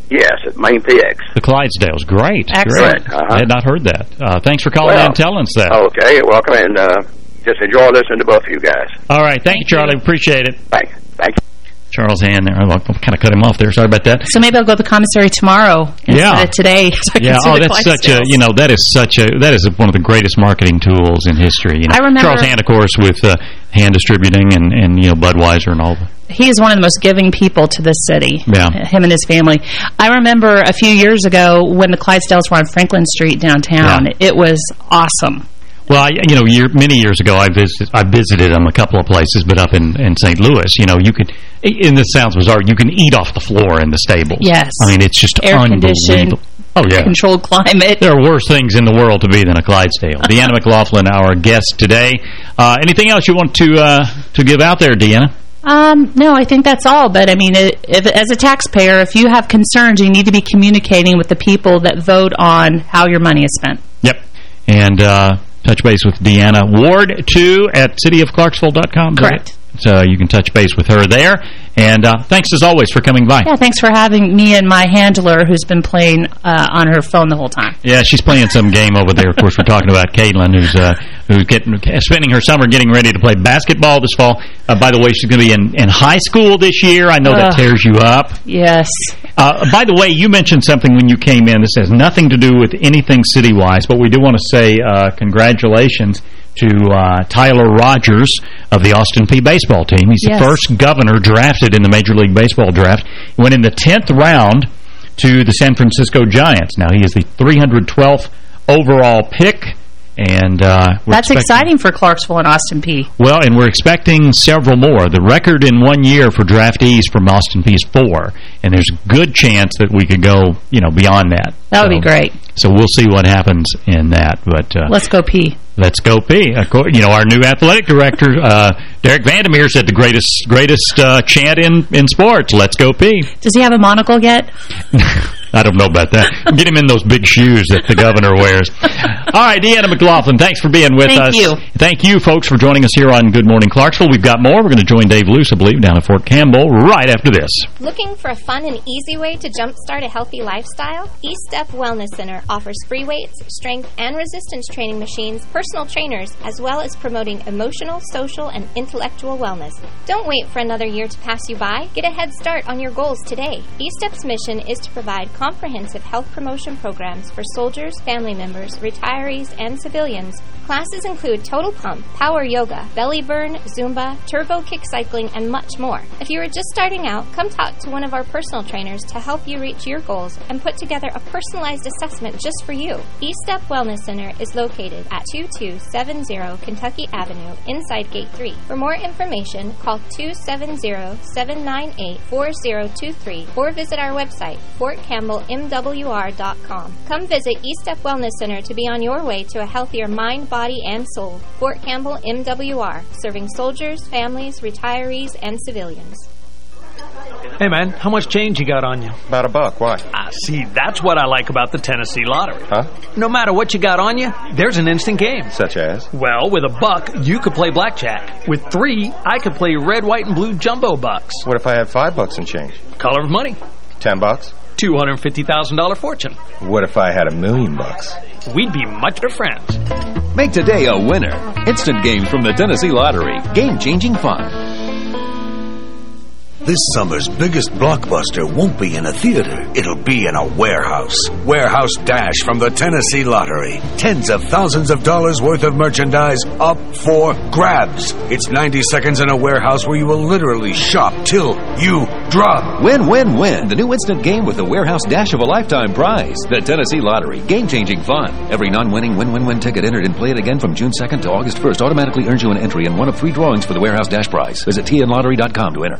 Yes, at Main PX. The Clydesdales. Great. Excellent. Great. Uh-huh. I had not heard that. Uh, thanks for calling Well, in and telling us that. Okay, you're welcome, and uh, just enjoy listening to both of you guys. All right. Thank, you, Charlie. Appreciate it. Thanks. you. Thank you. Charles Hand there. I kind of cut him off there. Sorry about that. So maybe I'll go to the commissary tomorrow instead Yeah. of today. so Yeah, oh, that's such a, you know, that is such a, that is one of the greatest marketing tools in history. You know, I remember- Charles Hand, of course, with uh, Hand Distributing and, and, you know, Budweiser and all the He is one of the most giving people to this city. Yeah. Him and his family. I remember a few years ago when the Clydesdales were on Franklin Street downtown. It was awesome. Well, I, you know, year, many years ago, I visited, I visited them a couple of places, but up in, in St. Louis, you know, you could, and this sounds bizarre, you can eat off the floor in the stables. Yes. I mean, it's just Air unbelievable. Oh, yeah. controlled climate. There are worse things in the world to be than a Clydesdale. Deanna McLaughlin, our guest today. Uh, anything else you want to uh, to give out there, Deanna? Um, no, I think that's all. But, I mean, it, if, as a taxpayer, if you have concerns, you need to be communicating with the people that vote on how your money is spent. Yep. And uh, touch base with Deanna Ward, 2 at cityofclarksville.com. Correct. So you can touch base with her there. And uh, thanks, as always, for coming by. Yeah, thanks for having me and my handler who's been playing uh, on her phone the whole time. Yeah, she's playing some game over there. Of course, we're talking about Caitlin, who's uh, who's getting spending her summer getting ready to play basketball this fall. Uh, by the way, she's going to be in, in high school this year. I know that tears you up. Yes. Uh, by the way, you mentioned something when you came in. This has nothing to do with anything city-wise, but we do want to say uh, congratulations to uh, Tyler Rogers of the Austin Peay baseball team. He's Yes. the first governor drafted in the Major League Baseball draft. Went in the 10th round to the San Francisco Giants. Now, he is the 312th overall pick. And uh, That's exciting for Clarksville and Austin Peay. well, and we're expecting several more. The record in one year for draftees from Austin Peay is four, and there's a good chance that we could go, you know, beyond that. That would So- be great. So we'll see what happens in that. But uh, Let's go P. let's go Peay. Of course, you know, our new athletic director, uh, Derek van der Merwe, said the greatest greatest uh, chant in in sports. Let's go Peay. Does he have a monocle yet? I don't know about that. Get him in those big shoes that the governor wears. All right, Deanna McLaughlin, thanks for being with Thank us. Thank you. Thank you, folks, for joining us here on Good Morning Clarksville. We've got more. We're going to join Dave Luce, I believe, down at Fort Campbell right after this. Looking for a fun and easy way to jumpstart a healthy lifestyle? E-Step Wellness Center offers free weights, strength, and resistance training machines, personal trainers, as well as promoting emotional, social, and intellectual wellness. Don't wait for another year to pass you by. Get a head start on your goals today. E-Step's mission is to provide comprehensive health promotion programs for soldiers, family members, retirees, and civilians. Classes include total pump, power yoga, belly burn, Zumba, turbo kick cycling, and much more. If you are just starting out, come talk to one of our personal trainers to help you reach your goals and put together a personalized assessment just for you. E-Step Wellness Center is located at 2270 Kentucky Avenue inside Gate 3. For more information, call 270-798-4023 or visit our website, fortcampbellmwr.com. Come visit E-Step Wellness Center to be on your way to a healthier mind, body, and soul. Fort Campbell MWR, serving soldiers, families, retirees, and civilians. Hey, man, how much change you got on you? About a buck. Why? Ah, see, that's what I like about the Tennessee Lottery. Huh? No matter what you got on you, there's an instant game. Such as? Well, with a buck, you could play blackjack. With three, I could play red, white, and blue jumbo bucks. What if I had five bucks and change? Color of money. Ten bucks? $250,000 fortune. What if I had a million bucks? We'd be much better friends. Make today a winner. Instant games from the Tennessee Lottery. Game-changing fun. This summer's biggest blockbuster won't be in a theater. It'll be in a warehouse. Warehouse Dash from the Tennessee Lottery. Tens of thousands of dollars worth of merchandise up for grabs. It's 90 seconds in a warehouse where you will literally shop till you drop. Win, win, win. The new instant game with the warehouse dash of a lifetime prize. The Tennessee Lottery. Game-changing fun. Every non-winning win-win-win ticket entered and play it again from June 2nd to August 1st automatically earns you an entry in one of three drawings for the warehouse dash prize. Visit tnlottery.com to enter.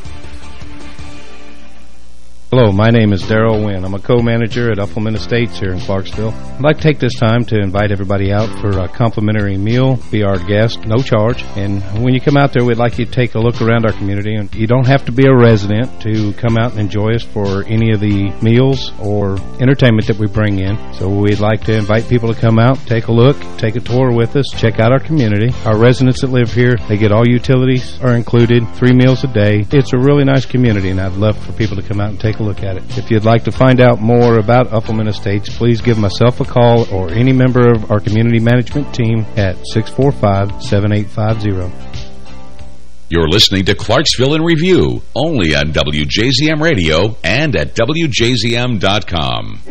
Hello, my name is Daryl Wynn. I'm a co-manager at Uffelman Estates here in Clarksville. I'd like to take this time to invite everybody out for a complimentary meal. Be our guest, no charge. And when you come out there, we'd like you to take a look around our community. And you don't have to be a resident to come out and enjoy us for any of the meals or entertainment that we bring in. So we'd like to invite people to come out, take a look, take a tour with us, check out our community. Our residents that live here, they get all utilities are included, three meals a day. It's a really nice community, and I'd love for people to come out and take a look at it. If you'd like to find out more about Uffelman Estates, please give myself a call or any member of our community management team at 645-7850. You're listening to Clarksville in Review, only on WJZM Radio and at WJZM.com.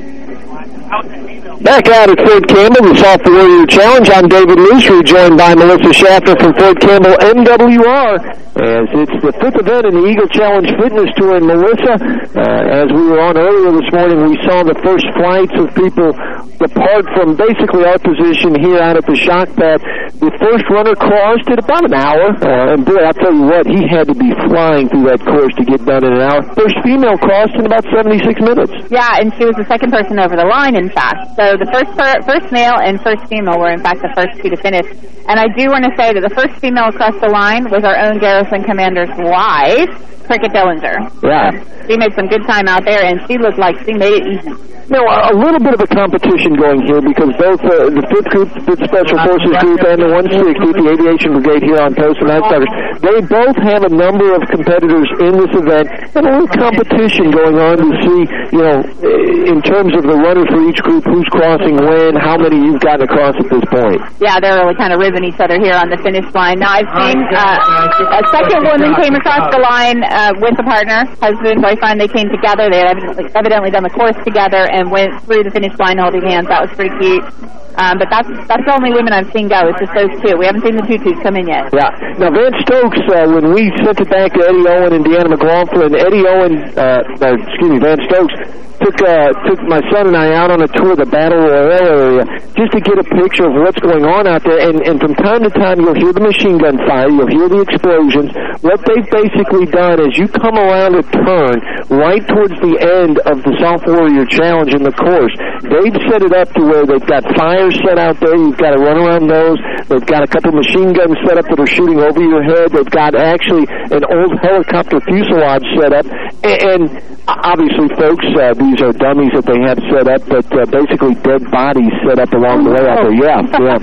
Back out at Fort Campbell, the Soft Warrior Challenge. I'm David Luce, joined by Melissa Schaffer from Fort Campbell MWR, as it's the fifth event in the Eagle Challenge Fitness Tour. And Melissa, uh, as we were on earlier this morning, we saw the first flights of people depart from basically our position here out at the shock pad. The first runner crossed at about an hour, uh, and boy, I'll tell you what, he had to be flying through that course to get done in an hour. First female crossed in about 76 minutes. Yeah, and she was the second person over the line, in fact. So the first first male and first female were, in fact, the first two to finish. And I do want to say that the first female across the line was our own Garrison Commander's wife, Cricket Dillinger. Yeah. She made some good time out there, and she looked like she made it easy. Now, a little bit of a competition going here because both uh, the 5th Group, 5th Special Forces Group, and the 160th, the Aviation Brigade here on Post and Outsiders, they both have a number of competitors in this event, and a little competition going on to see, you know, in terms of the runners for each group, who's crossing when, how many you've gotten across at this point. Yeah, they're really kind of ribbing each other here on the finish line. Now, I've seen uh, a second woman came across the line uh, with a partner, husband, and boyfriend. They came together. They had evidently, evidently done the course together and went through the finish line holding hands. That was pretty cute. Um, but that's that's the only women I've seen go. It's just those two. We haven't seen the tutus come in yet. Yeah. Now, Van Stokes, uh, when we sent it back to Eddie Owen and Deanna McLaughlin, Eddie Owen, uh, uh, excuse me, Van Stokes, took uh, took my son and I out on a tour of the Battle Royale area just to get a picture of what's going on out there. And, and from time to time, you'll hear the machine gun fire, you'll hear the explosions. What they've basically done is you come around a turn right towards the end of the Soft Warrior Challenge in the course. They've set it up to where they've got fires set out there. You've got to run around those. They've got a couple machine guns set up that are shooting over your head. They've got actually an old helicopter fuselage set up. And, and obviously, folks, uh, these are dummies that they have set up, but uh, basically dead bodies set up along the way out there. Yeah, yeah.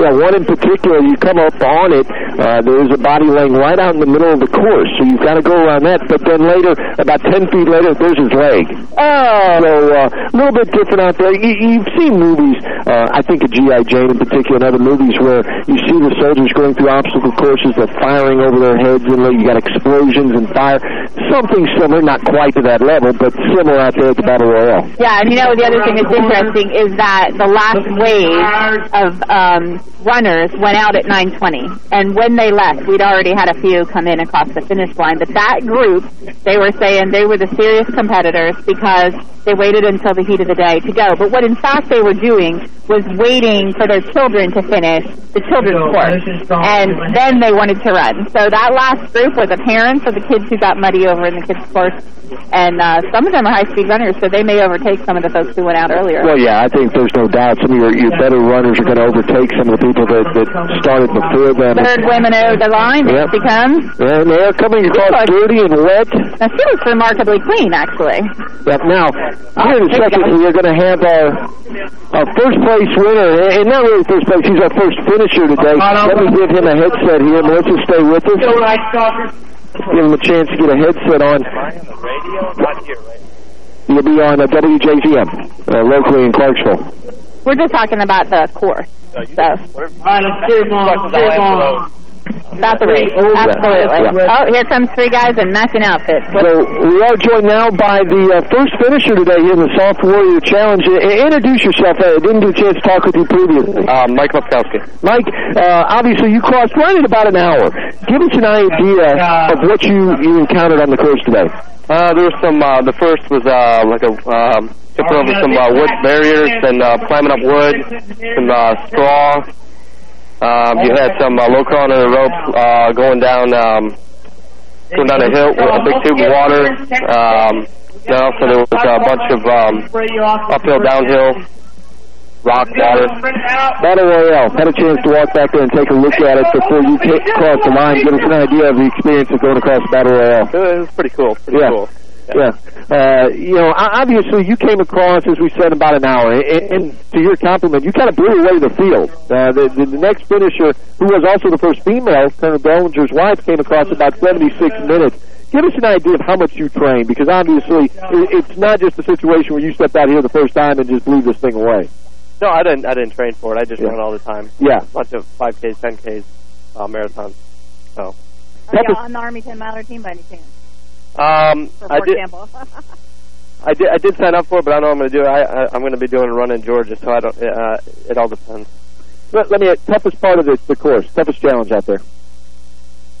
Yeah, one in particular, you come up on it, uh, there's a body laying right out in the middle of the course, so you've got to go around that. But then later, about 10 feet later, there's his leg. Oh! So uh, a little bit different out there. You, you've seen movies, uh, I think of G.I. Jane in particular, and other movies where you see the soldiers going through obstacle courses, they're firing over their heads, and you got explosions and fire. Something similar, not quite to that level, but similar out there at the Battle Royale. Yeah, and you know the other thing that's interesting is that the last wave of um, runners went out at 9:20, and when they left, we'd already had a few come in across the finish line. But that group, they were saying they were the serious competitors because they waited until the heat of the day to go. But what in fact they were doing was waiting for their children to finish the children's course, and then they wanted to run. So that last group were the parents of the kids who got muddy over in the kids' course, and uh, some of them are high-speed runners, so they may overtake some of the folks who went out earlier. Well, yeah, I think there's no doubt some of your, your better runners are going to overtake some of the people that, that started before them. Third women over the line, Yep. she comes. And they're coming across dirty and wet. Now, she looks remarkably clean, actually. Yep. Now, here in a second, we're going to have our, our first place winner, and not really first place, he's our first finisher today. Let me give him a headset here. Melissa, stay with us. Give him a chance to get a headset on. You'll be on uh, WJZM, uh, locally in Clarksville. We're just talking about the course. So. About the race. Absolutely. Yeah. Oh, here comes three guys in matching outfits. What- So we are joined now by the uh, first finisher today here in the Soft Warrior Challenge. Uh, introduce yourself. I didn't get a chance to talk with you previously. Uh, Mike Moskowski. Mike, uh, obviously you crossed right in about an hour. Give us an idea of what you, you encountered on the course today. Uh, there was some, uh, the first was, uh, like a, um, jumping over some, uh, wood barriers and, uh, climbing up wood, some, uh, straw. Um, you had some, uh, low on the ropes, uh, going down, um, going down a hill with a big tube of water. Um, then also there was a bunch of, um, uphill, downhill, rock, water. Battle Royale. Had a chance to walk back there and take a look at it before you ta- cross the line. Give us an idea of the experience of going across Battle Royale. It was pretty cool, pretty Yeah. cool. Yeah. Uh, you know, obviously you came across, as we said, about an hour. And, and to your compliment, you kind of blew away the field. Uh, the, the, the next finisher, who was also the first female, Colonel Bellinger's wife, came across about 76 minutes. give us an idea of how much you train, because obviously it, it's not just a situation where you stepped out here the first time and just blew this thing away. No, I didn't. I didn't train for it. I just Yeah. run all the time. Yeah. a bunch of 5Ks, 10Ks, uh, marathons. So, Are y'all on the Army 10 miler team by any chance? Um, For I did. Campbell. I did. I did sign up for it, but I don't know what I'm going to do. I, I I'm going to be doing a run in Georgia, so I don't. Uh, it all depends. Let, let me, toughest part of the, the course, toughest challenge out there.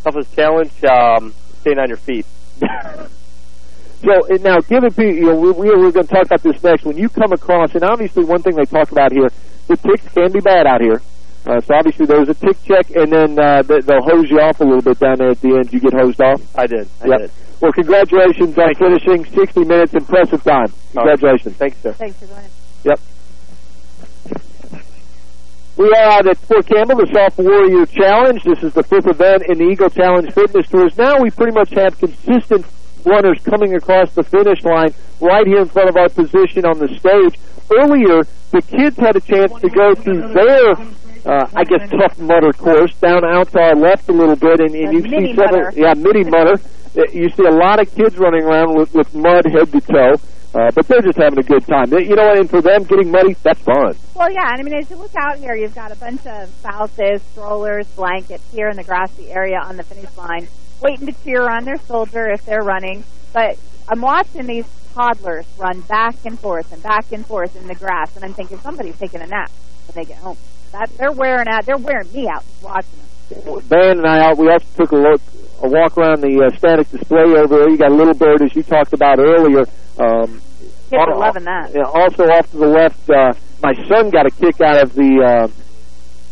Toughest challenge: um, staying on your feet. So now, given people, you know, we, we, we're going to talk about this next. When you come across, and obviously one thing they talk about here, the ticks can be bad out here. Uh, so obviously there's a tick check, and then uh, they, they'll hose you off a little bit down there at the end. You get hosed off. I did. I Yep. did. Well, congratulations on finishing 60 minutes. Impressive time. Congratulations. Thanks, sir. Thanks for joining. Yep. We are out at Fort Campbell, the Soft Warrior Challenge. This is the fifth event in the Eagle Challenge Fitness Tours. Now we pretty much have consistent runners coming across the finish line right here in front of our position on the stage. Earlier, the kids had a chance to go through their, uh, I guess, Tough Mudder course down out to our left a little bit, and, and you mini see several, Mudder. yeah, mini Mudder. Uh, You see a lot of kids running around with, with mud head to toe. Uh, but they're just having a good time. They- You know what? And for them, getting muddy, that's fun. Well, yeah, and I mean, as you look out here, you've got a bunch of spouses, strollers, blankets here in the grassy area on the finish line, waiting to cheer on their soldier if they're running. But I'm watching these toddlers run back and forth and back and forth in the grass, and I'm thinking somebody's taking a nap when they get home. That they're wearing out. They're wearing me out just watching them. Van and I, we also took a look, a walk around the uh, static display over there. You got a Little Bird, as you talked about earlier. Um, Kids are loving that. yeah, also off to the left, uh, my son got a kick out of the uh,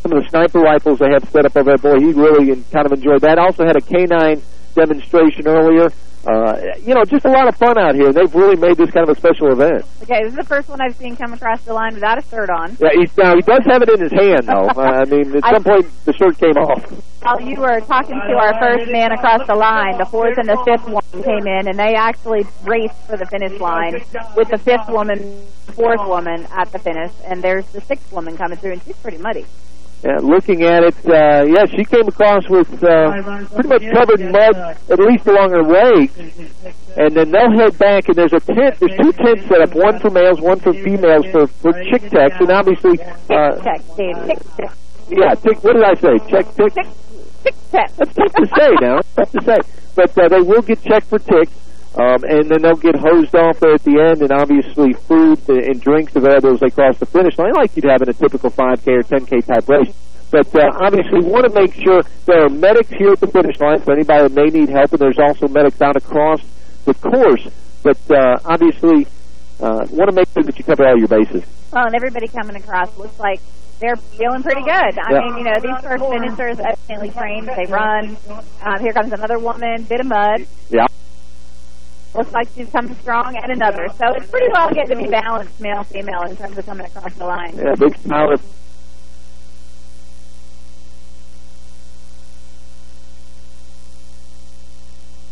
some of the sniper rifles they have set up over there. Boy, he really kind of enjoyed that. Also had a canine demonstration earlier. Uh, you know, just a lot of fun out here. They've really made this kind of a special event. Okay, this is the first one I've seen come across the line without a shirt on. Yeah, he's, now he does have it in his hand, though. uh, I mean, at I- some point the shirt came off. While you were talking to our first man across the line, the fourth and the fifth one came in, and they actually raced for the finish line with the fifth woman, fourth woman at the finish, and there's the sixth woman coming through, and she's pretty muddy. Yeah, looking at it, uh, yeah, she came across with uh, pretty much covered mud, at least along her legs. And then they'll head back, and there's a tent. There's two tents set up, one for males, one for females for for chick techs, and obviously, uh, Check, Dave. Tick, tick. yeah, tick. What did I say? Check tick. Tick, check. That's tough to say now. Tough to say, but uh, they will get checked for ticks. Um, and then they'll get hosed off there at the end, and obviously food and drinks available as they cross the finish line, like you'd have in a typical 5K or 10K type race. But uh, obviously, we want to make sure there are medics here at the finish line for anybody that may need help, and there's also medics out across the course. But uh, obviously, uh, want to make sure that you cover all your bases. Well, and everybody coming across looks like they're feeling pretty good. I Yeah. mean, you know, these first finishers evidently trained. They run. Um, here comes another woman, bit of mud. Yeah. Looks like she's coming strong, and another. So it's pretty well getting to be balanced, male, female, in terms of coming across the line. Yeah, big smile.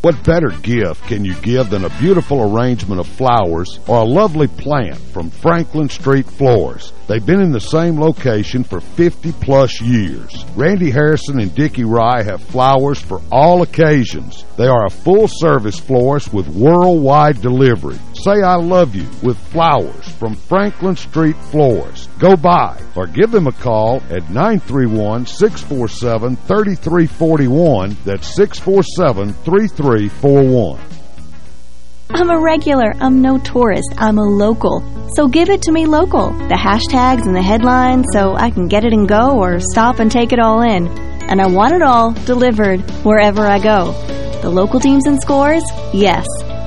What better gift can you give than a beautiful arrangement of flowers or a lovely plant from Franklin Street Flowers? They've been in the same location for 50-plus years. Randy Harrison and Dickie Rye have flowers for all occasions. They are a full-service florist with worldwide delivery. Say I love you with flowers from Franklin Street Florist. Go by or give them a call at 931-647-3341. That's 647-3341. I'm a regular. I'm no tourist. I'm a local. So give it to me local. The hashtags and the headlines so I can get it and go or stop and take it all in. And I want it all delivered wherever I go. The local teams and scores? Yes.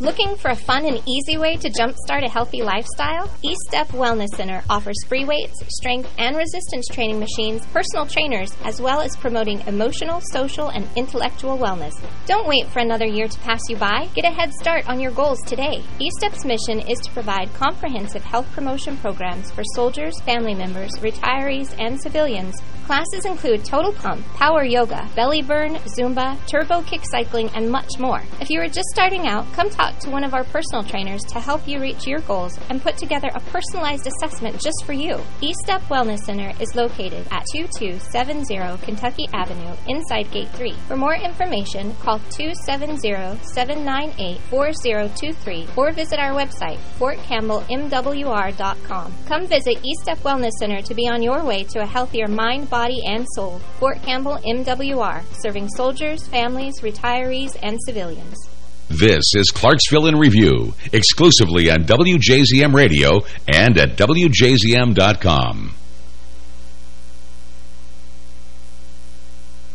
Looking for a fun and easy way to jumpstart a healthy lifestyle? E-Step Wellness Center offers free weights, strength, and resistance training machines, personal trainers, as well as promoting emotional, social, and intellectual wellness. Don't wait for another year to pass you by. Get a head start on your goals today. E-Step's mission is to provide comprehensive health promotion programs for soldiers, family members, retirees, and civilians. Classes include total pump, power yoga, belly burn, Zumba, turbo kick cycling, and much more. If you are just starting out, come talk to one of our personal trainers to help you reach your goals and put together a personalized assessment just for you. E-Step Wellness Center is located at 2270 Kentucky Avenue inside Gate 3. For more information, call 270-798-4023 or visit our website, fortcampbellmwr.com. Come visit E-Step Wellness Center to be on your way to a healthier mind, body, and soul. Fort Campbell MWR, serving soldiers, families, retirees, and civilians. This is Clarksville in Review, exclusively on WJZM Radio and at WJZM.com.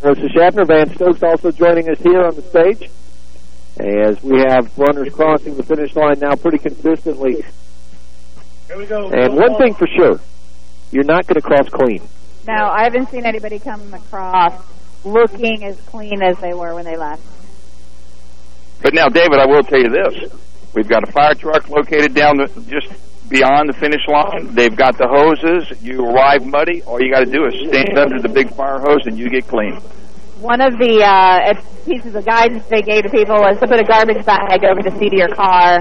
Melissa Schaffner, Van Stokes also joining us here on the stage as we have runners crossing the finish line now pretty consistently. Here we go. And one thing for sure, you're not going to cross clean. No, I haven't seen anybody come across looking as clean as they were when they left. But now, David, I will tell you this. We've got a fire truck located down the, just beyond the finish line. They've got the hoses. You arrive muddy. All you got to do is stand under the big fire hose and you get clean. One of the uh, pieces of guidance they gave to people was to put a garbage bag over the seat of your car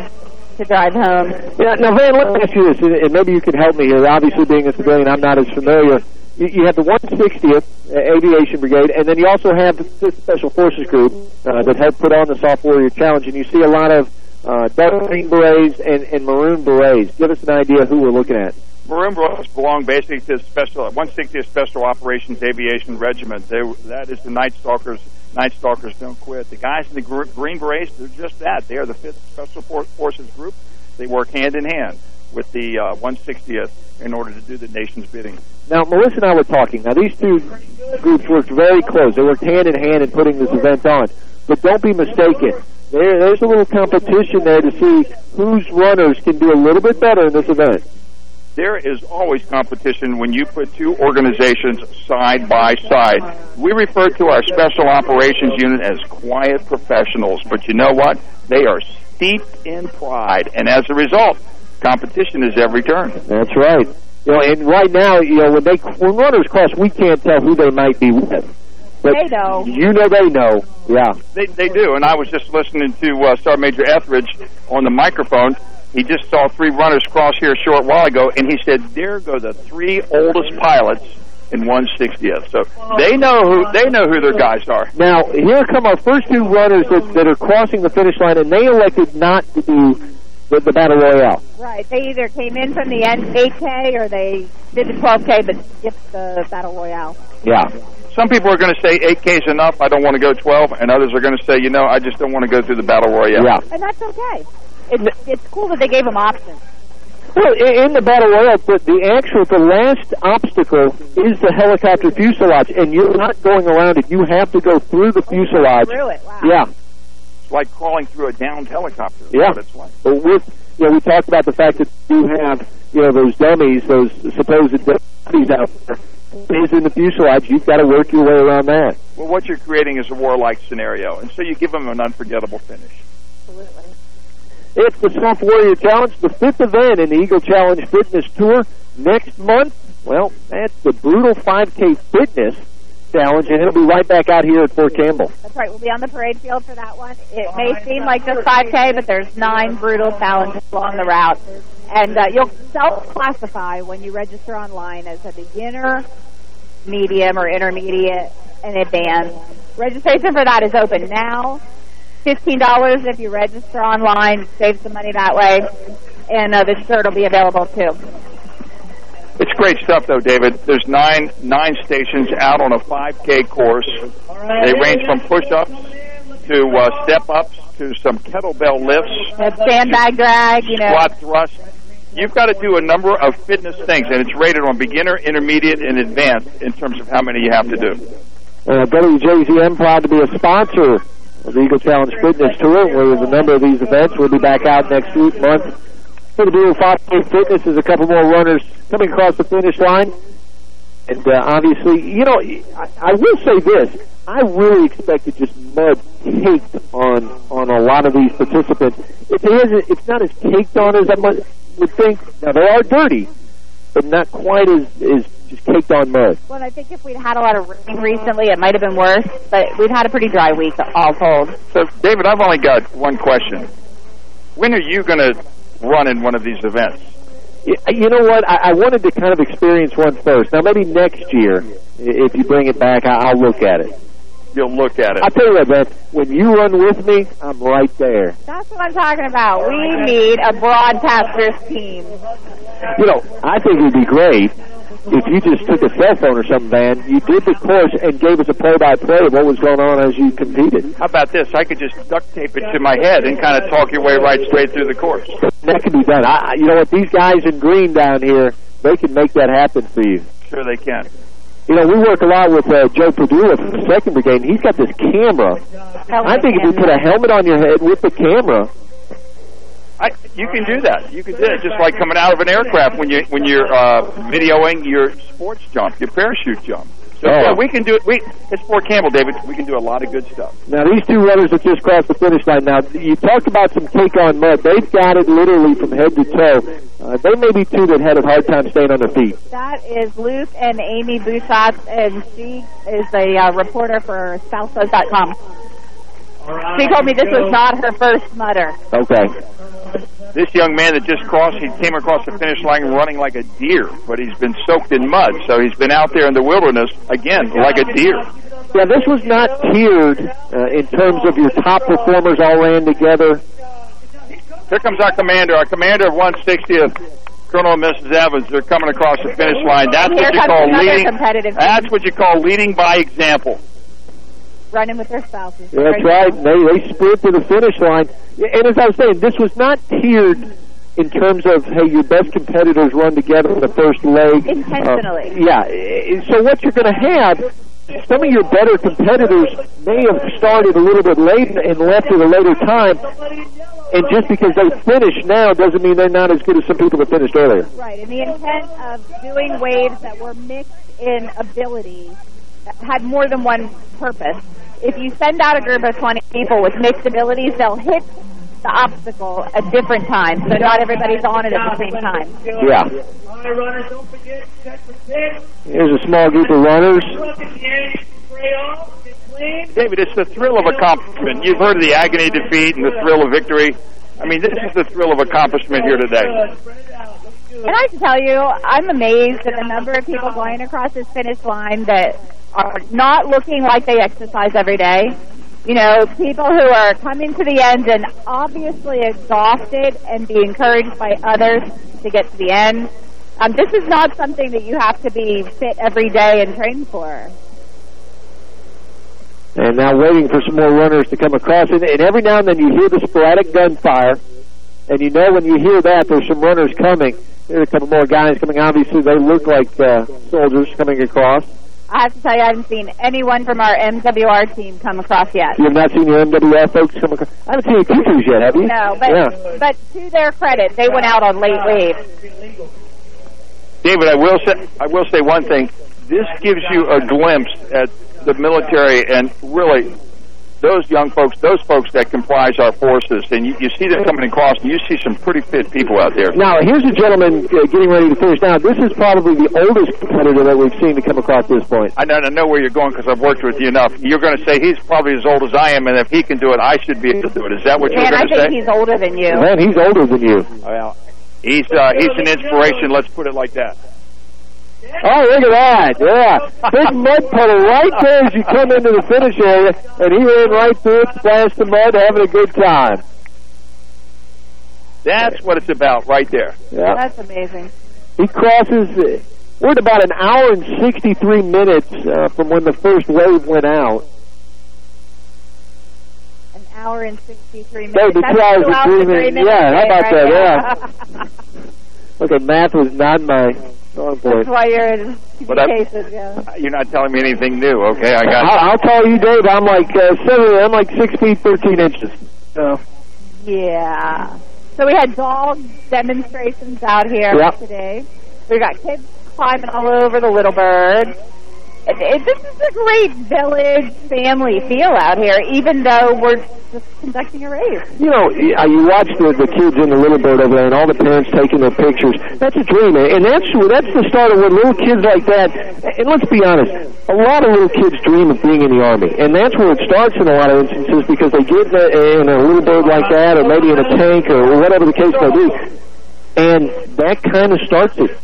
to drive home. Yeah, now, Van, let me ask you this, and maybe you can help me here. Obviously, being a civilian, I'm not as familiar. You, have the 160th Aviation Brigade, and then you also have the 5th Special Forces Group uh, that helped put on the Soft Warrior Challenge, and you see a lot of uh, dark green berets and, and maroon berets. Give us an idea who we're looking at. Maroon Berets belong basically to special 160th Special Operations Aviation Regiment. They, that is the Night Stalkers. Night Stalkers don't quit. The guys in the gr Green Berets, they're just that. They are the 5th Special Forces Group. They work hand in hand with the uh, 160th in order to do the nation's bidding. Now, Melissa and I were talking. Now, these two groups worked very close. They worked hand in hand in putting this event on. But don't be mistaken. There, there's a little competition there to see whose runners can do a little bit better in this event. There is always competition when you put two organizations side by side. We refer to our Special Operations Unit as quiet professionals, but you know what? They are steeped in pride, and as a result, competition is every turn. That's right. You know, and right now, you know, when they when runners cross, we can't tell who they might be with. But they know. You know they know. Yeah. They they do. And I was just listening to uh, Sergeant Major Etheridge on the microphone. He just saw three runners cross here a short while ago, and he said, "There go the three oldest pilots in 160th." So they know who they know who their guys are. Now here come our first two runners that that are crossing the finish line, and they elected not to do the, the battle royale. Right. They either came in from the end 8K or they did the 12K but skipped the battle royale. Yeah. Some people are going to say 8K is enough, I don't want to go 12, and others are going to say, you know, I just don't want to go through the battle royale. Yeah. And that's okay. It's, it's cool that they gave them options. Well, in the battle royale, the, the actual, the last obstacle is the helicopter fuselage, and you're not going around it. You have to go through the fuselage. Through it, wow. Yeah. Like crawling through a downed helicopter. That's Yeah. what it's like. But with, you know, we talked about the fact that you have, you know, those dummies, those supposed dummies out there. Is in the fuselage. You've got to work your way around that. Well, what you're creating is a warlike scenario, and so you give them an unforgettable finish. Absolutely. It's the Soft Warrior Challenge, the fifth event in the Eagle Challenge Fitness Tour. Next month, well, that's the Brutal 5K Fitness Challenge, and it'll be right back out here at Fort Campbell. That's right. We'll be on the parade field for that one. It may seem like just 5K, but there's nine brutal challenges along the route. And uh, you'll self-classify when you register online as a beginner, medium, or intermediate, and advanced. Registration for that is open now. $15 if you register online. Save some money that way. And uh, the shirt will be available too. It's great stuff, though, David. There's nine nine stations out on a 5K course. They range from push-ups to uh, step-ups to some kettlebell lifts, That sandbag drag, you know. squat thrust. You've got to do a number of fitness things, and it's rated on beginner, intermediate, and advanced in terms of how many you have to do. Uh, WJZM proud to be a sponsor of the Eagle Challenge Fitness Tour, where there's a number of these events. We'll be back out next week, month. For the Dual 5K Fitness, there's a couple more runners coming across the finish line. And uh, obviously, you know, I, I will say this. I really expected just mud caked on on a lot of these participants. It isn't. It's not as caked on as I might, would think. Now they are dirty, but not quite as as just caked on mud. Well, I think if we'd had a lot of rain recently, it might have been worse. But we've had a pretty dry week, all told. So, David, I've only got one question. When are you going to run in one of these events? You know what? I, I wanted to kind of experience one first. Now maybe next year, if you bring it back, I, I'll look at it. You'll look at it. I'll tell you what, man. When you run with me, I'm right there. That's what I'm talking about. We need a broadcasters team. You know, I think it would be great if you just took a cell phone or something, Van. You did the course and gave us a play-by-play of what was going on as you competed. How about this? I could just duct tape it to my head and kind of talk your way right straight through the course. That could be done. I, I- you know what? These guys in green down here, they can make that happen for you. Sure they can. You know, we work a lot with uh, Joe Padula from the Second Brigade, and he's got this camera. I think if you put a helmet on your head with the camera, I, you can do that. You can do it just like coming out of an aircraft when you when you're uh, videoing your sports jump, your parachute jump. So Oh. yeah, we can do it. We it's Fort Campbell, David. We can do a lot of good stuff. Now, these two runners that just crossed the finish line, now, you talked about some cake on mud. They've got it literally from head to toe. Uh, they may be two that had a hard time staying on their feet. That is Luke and Amy Bouchat, and she is a uh, reporter for Salsos.com. She told me this was not her first Mudder. Okay. This young man that just crossed, he came across the finish line running like a deer, but he's been soaked in mud, so he's been out there in the wilderness again like a deer. Yeah, this was not tiered uh, in terms of your top performers all ran together. Here comes our commander, our commander of 160th, Colonel and Mrs. Evans. They're coming across the finish line. That's Here what you call leading. That's what you call leading by example. Running with their spouses. That's right. They they sprint to the finish line. And as I was saying, this was not tiered in terms of hey, your best competitors run together in the first leg. Intentionally. Uh, yeah. So what you're going to have, some of your better competitors may have started a little bit late and left at a later time. And just because they finish now doesn't mean they're not as good as some people that finished earlier. Right, and the intent of doing waves that were mixed in ability had more than one purpose. If you send out a group of 20 people with mixed abilities, they'll hit the obstacle at different times, so not everybody's on it at the same time. Yeah. All right, runners, don't forget, check for six. Here's a small group of runners. Look at the end, spray off, get clean. David, it's the thrill of accomplishment. You've heard of the agony of defeat and the thrill of victory. I mean, this is the thrill of accomplishment here today. And I can tell you, I'm amazed at the number of people going across this finish line that are not looking like they exercise every day. You know, people who are coming to the end and obviously exhausted and be encouraged by others to get to the end. Um, this is not something that you have to be fit every day and train for. And now waiting for some more runners to come across. And, and every now and then you hear the sporadic gunfire. And you know when you hear that, there's some runners coming. There's a couple more guys coming. Obviously, they look like uh, soldiers coming across. I have to tell you, I haven't seen anyone from our MWR team come across yet. You have not seen your MWR folks come across. I haven't seen any pictures yet, have you? No, but Yeah. but to their credit, they went out on late leave. David, I will say I will say one thing. This gives you a glimpse at the military and really those young folks, those folks that comprise our forces, and you, you see them coming across, and you see some pretty fit people out there. Now, here's a gentleman uh, getting ready to finish. Now, this is probably the oldest competitor that we've seen to come across this point. I know, I know where you're going because I've worked with you enough. You're going to say he's probably as old as I am, and if he can do it, I should be able to do it. Is that what you're Man, I going to say? Man, I think he's older than you. Man, he's older than you. Well, he's uh, he's an inspiration. Let's put it like that. Oh, look at that. Yeah. Big mud puddle right there as you come into the finish area, and he ran right through it, splashed the mud, having a good time. That's what it's about right there. Yeah. That's amazing. He crosses, uh, we're at about an hour and 63 minutes uh, from when the first wave went out. An hour and 63 minutes. Baby, That's two hours and three three minutes. Yeah, how about right that? Yeah. Okay, math was not my strong point. That's why you're in But I- communications, yeah. You're not telling me anything new, okay? I got. I'll, I'll tell you, Dave, I'm like uh, seven, I'm like six feet thirteen inches. So Yeah. So we had dog demonstrations out here Yep. today. We got kids climbing all over the Little Bird. This is a great village family feel out here, even though we're just conducting a race. you know, you watch the the kids in the Little Bird over there, and all the parents taking their pictures. That's a dream, and that's that's the start of when little kids like that. And let's be honest, a lot of little kids dream of being in the army, and that's where it starts in a lot of instances because they get in a, in a little bird like that, or maybe in a tank, or whatever the case may be, and that kind of starts it.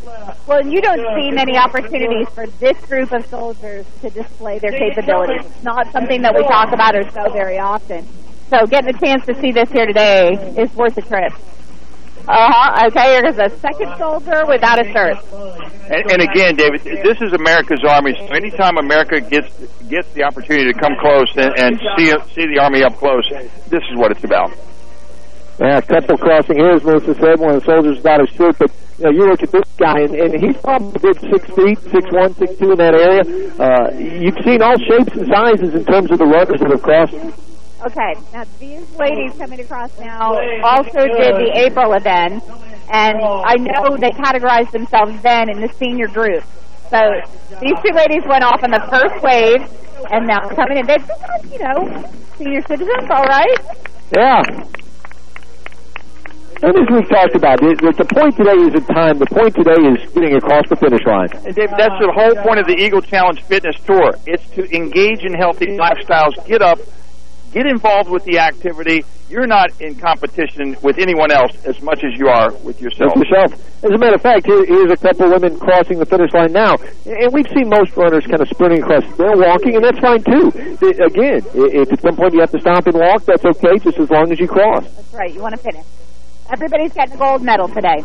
Well, you don't see many opportunities for this group of soldiers to display their capabilities. It's not something that we talk about or so very often. So getting a chance to see this here today is worth the trip. Uh-huh. Okay, here's a second soldier without a shirt. And, and again, David, this is America's Army. So anytime America gets gets the opportunity to come close and, and see see the Army up close, this is what it's about. Yeah, a couple crossing here, as Melissa said, one of the soldiers without a shirt, but you know, you look at this guy, and, and he's probably good six feet, six one, six two in that area. Uh, you've seen all shapes and sizes in terms of the runners that have crossed. Okay, now these ladies coming across now also did the April event, and I know they categorized themselves then in the senior group. So these two ladies went off on the first wave, and now coming in. They've been, you know, senior citizens, all right? Yeah. And as we've talked about, the, the, the point today isn't time. The point today is getting across the finish line. And Dave, that's the whole point of the Eagle Challenge Fitness Tour. It's to engage in healthy lifestyles, get up, get involved with the activity. You're not in competition with anyone else as much as you are with yourself. With yourself. As a matter of fact, here, here's a couple of women crossing the finish line now. And we've seen most runners kind of sprinting across. They're walking, and that's fine, too. The- again, if at some point you have to stop and walk, that's okay, just as long as you cross. That's right. You want to finish. Everybody's getting a gold medal today.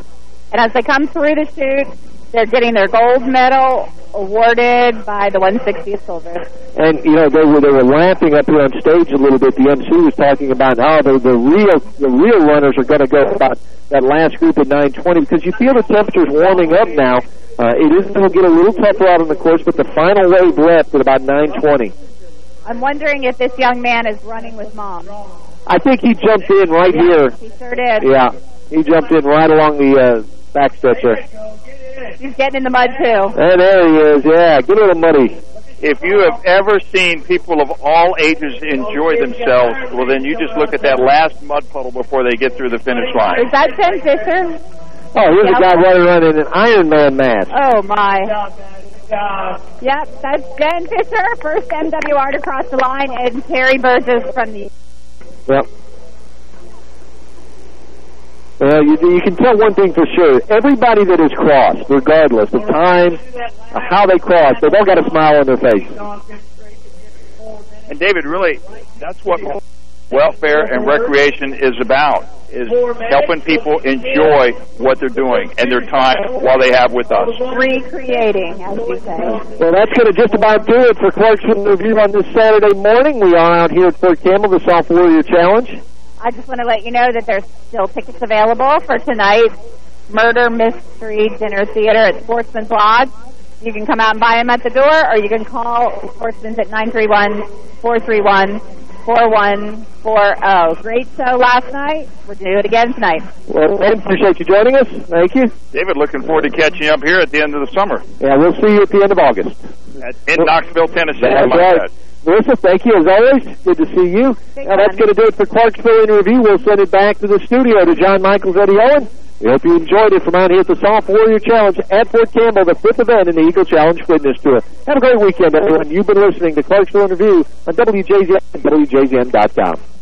And as they come through the chute, they're getting their gold medal awarded by the 160th soldier. And you know they were they were laughing up here on stage a little bit. The MC was talking about how the the real the real runners are going to go about that last group at 9:20 because you feel the temperature's warming up now. Uh, it is going to get a little tougher out on the course, but the final wave left at about 9:20. I'm wondering if this young man is running with mom. I think he jumped in right here. He sure did. Yeah, he jumped in right along the uh, back stretch there. He's getting in the mud, too. And there he is. Yeah, get a little muddy. If you have ever seen people of all ages enjoy themselves, well, then you just look at that last mud puddle before they get through the finish line. Is that Jen Fisher? Oh, here's a guy running around in an Iron Man mask. Oh, my. Yep, that's Jen Fisher, first MWR to cross the line, and Terry Burgess from the... Yep. Well, you, you can tell one thing for sure. Everybody that has crossed, regardless of time, how they crossed, they've all got a smile on their face. And David, really, that's what welfare and recreation is about, is helping people enjoy what they're doing and their time while they have with us. Recreating, as you say. Well, that's going to just about do it for Clarkson Review on this Saturday morning. We are out here at Fort Campbell, the Soft Warrior Challenge. I just want to let you know that there's still tickets available for tonight's Murder Mystery Dinner Theater at Sportsman's Lodge. You can come out and buy them at the door, or you can call Sportsman's at 931-431-4140. Great show last night. We're going to do it again tonight. Well, I appreciate you joining us. Thank you. David, looking forward to catching up here at the end of the summer Yeah, we'll see you at the end of August. at, in Knoxville, Tennessee. That's right. add. Melissa, thank you as always. Good to see you. Now, that's going to do it for Clarksville in Review. We'll send it back to the studio to John Michaels, Eddie Owen. We hope you enjoyed it from out here at the Soft Warrior Challenge at Fort Campbell, the fifth event in the Eagle Challenge Fitness Tour. Have a great weekend, everyone. You've been listening to Clarksville in Review on WJZM and WJZM.com.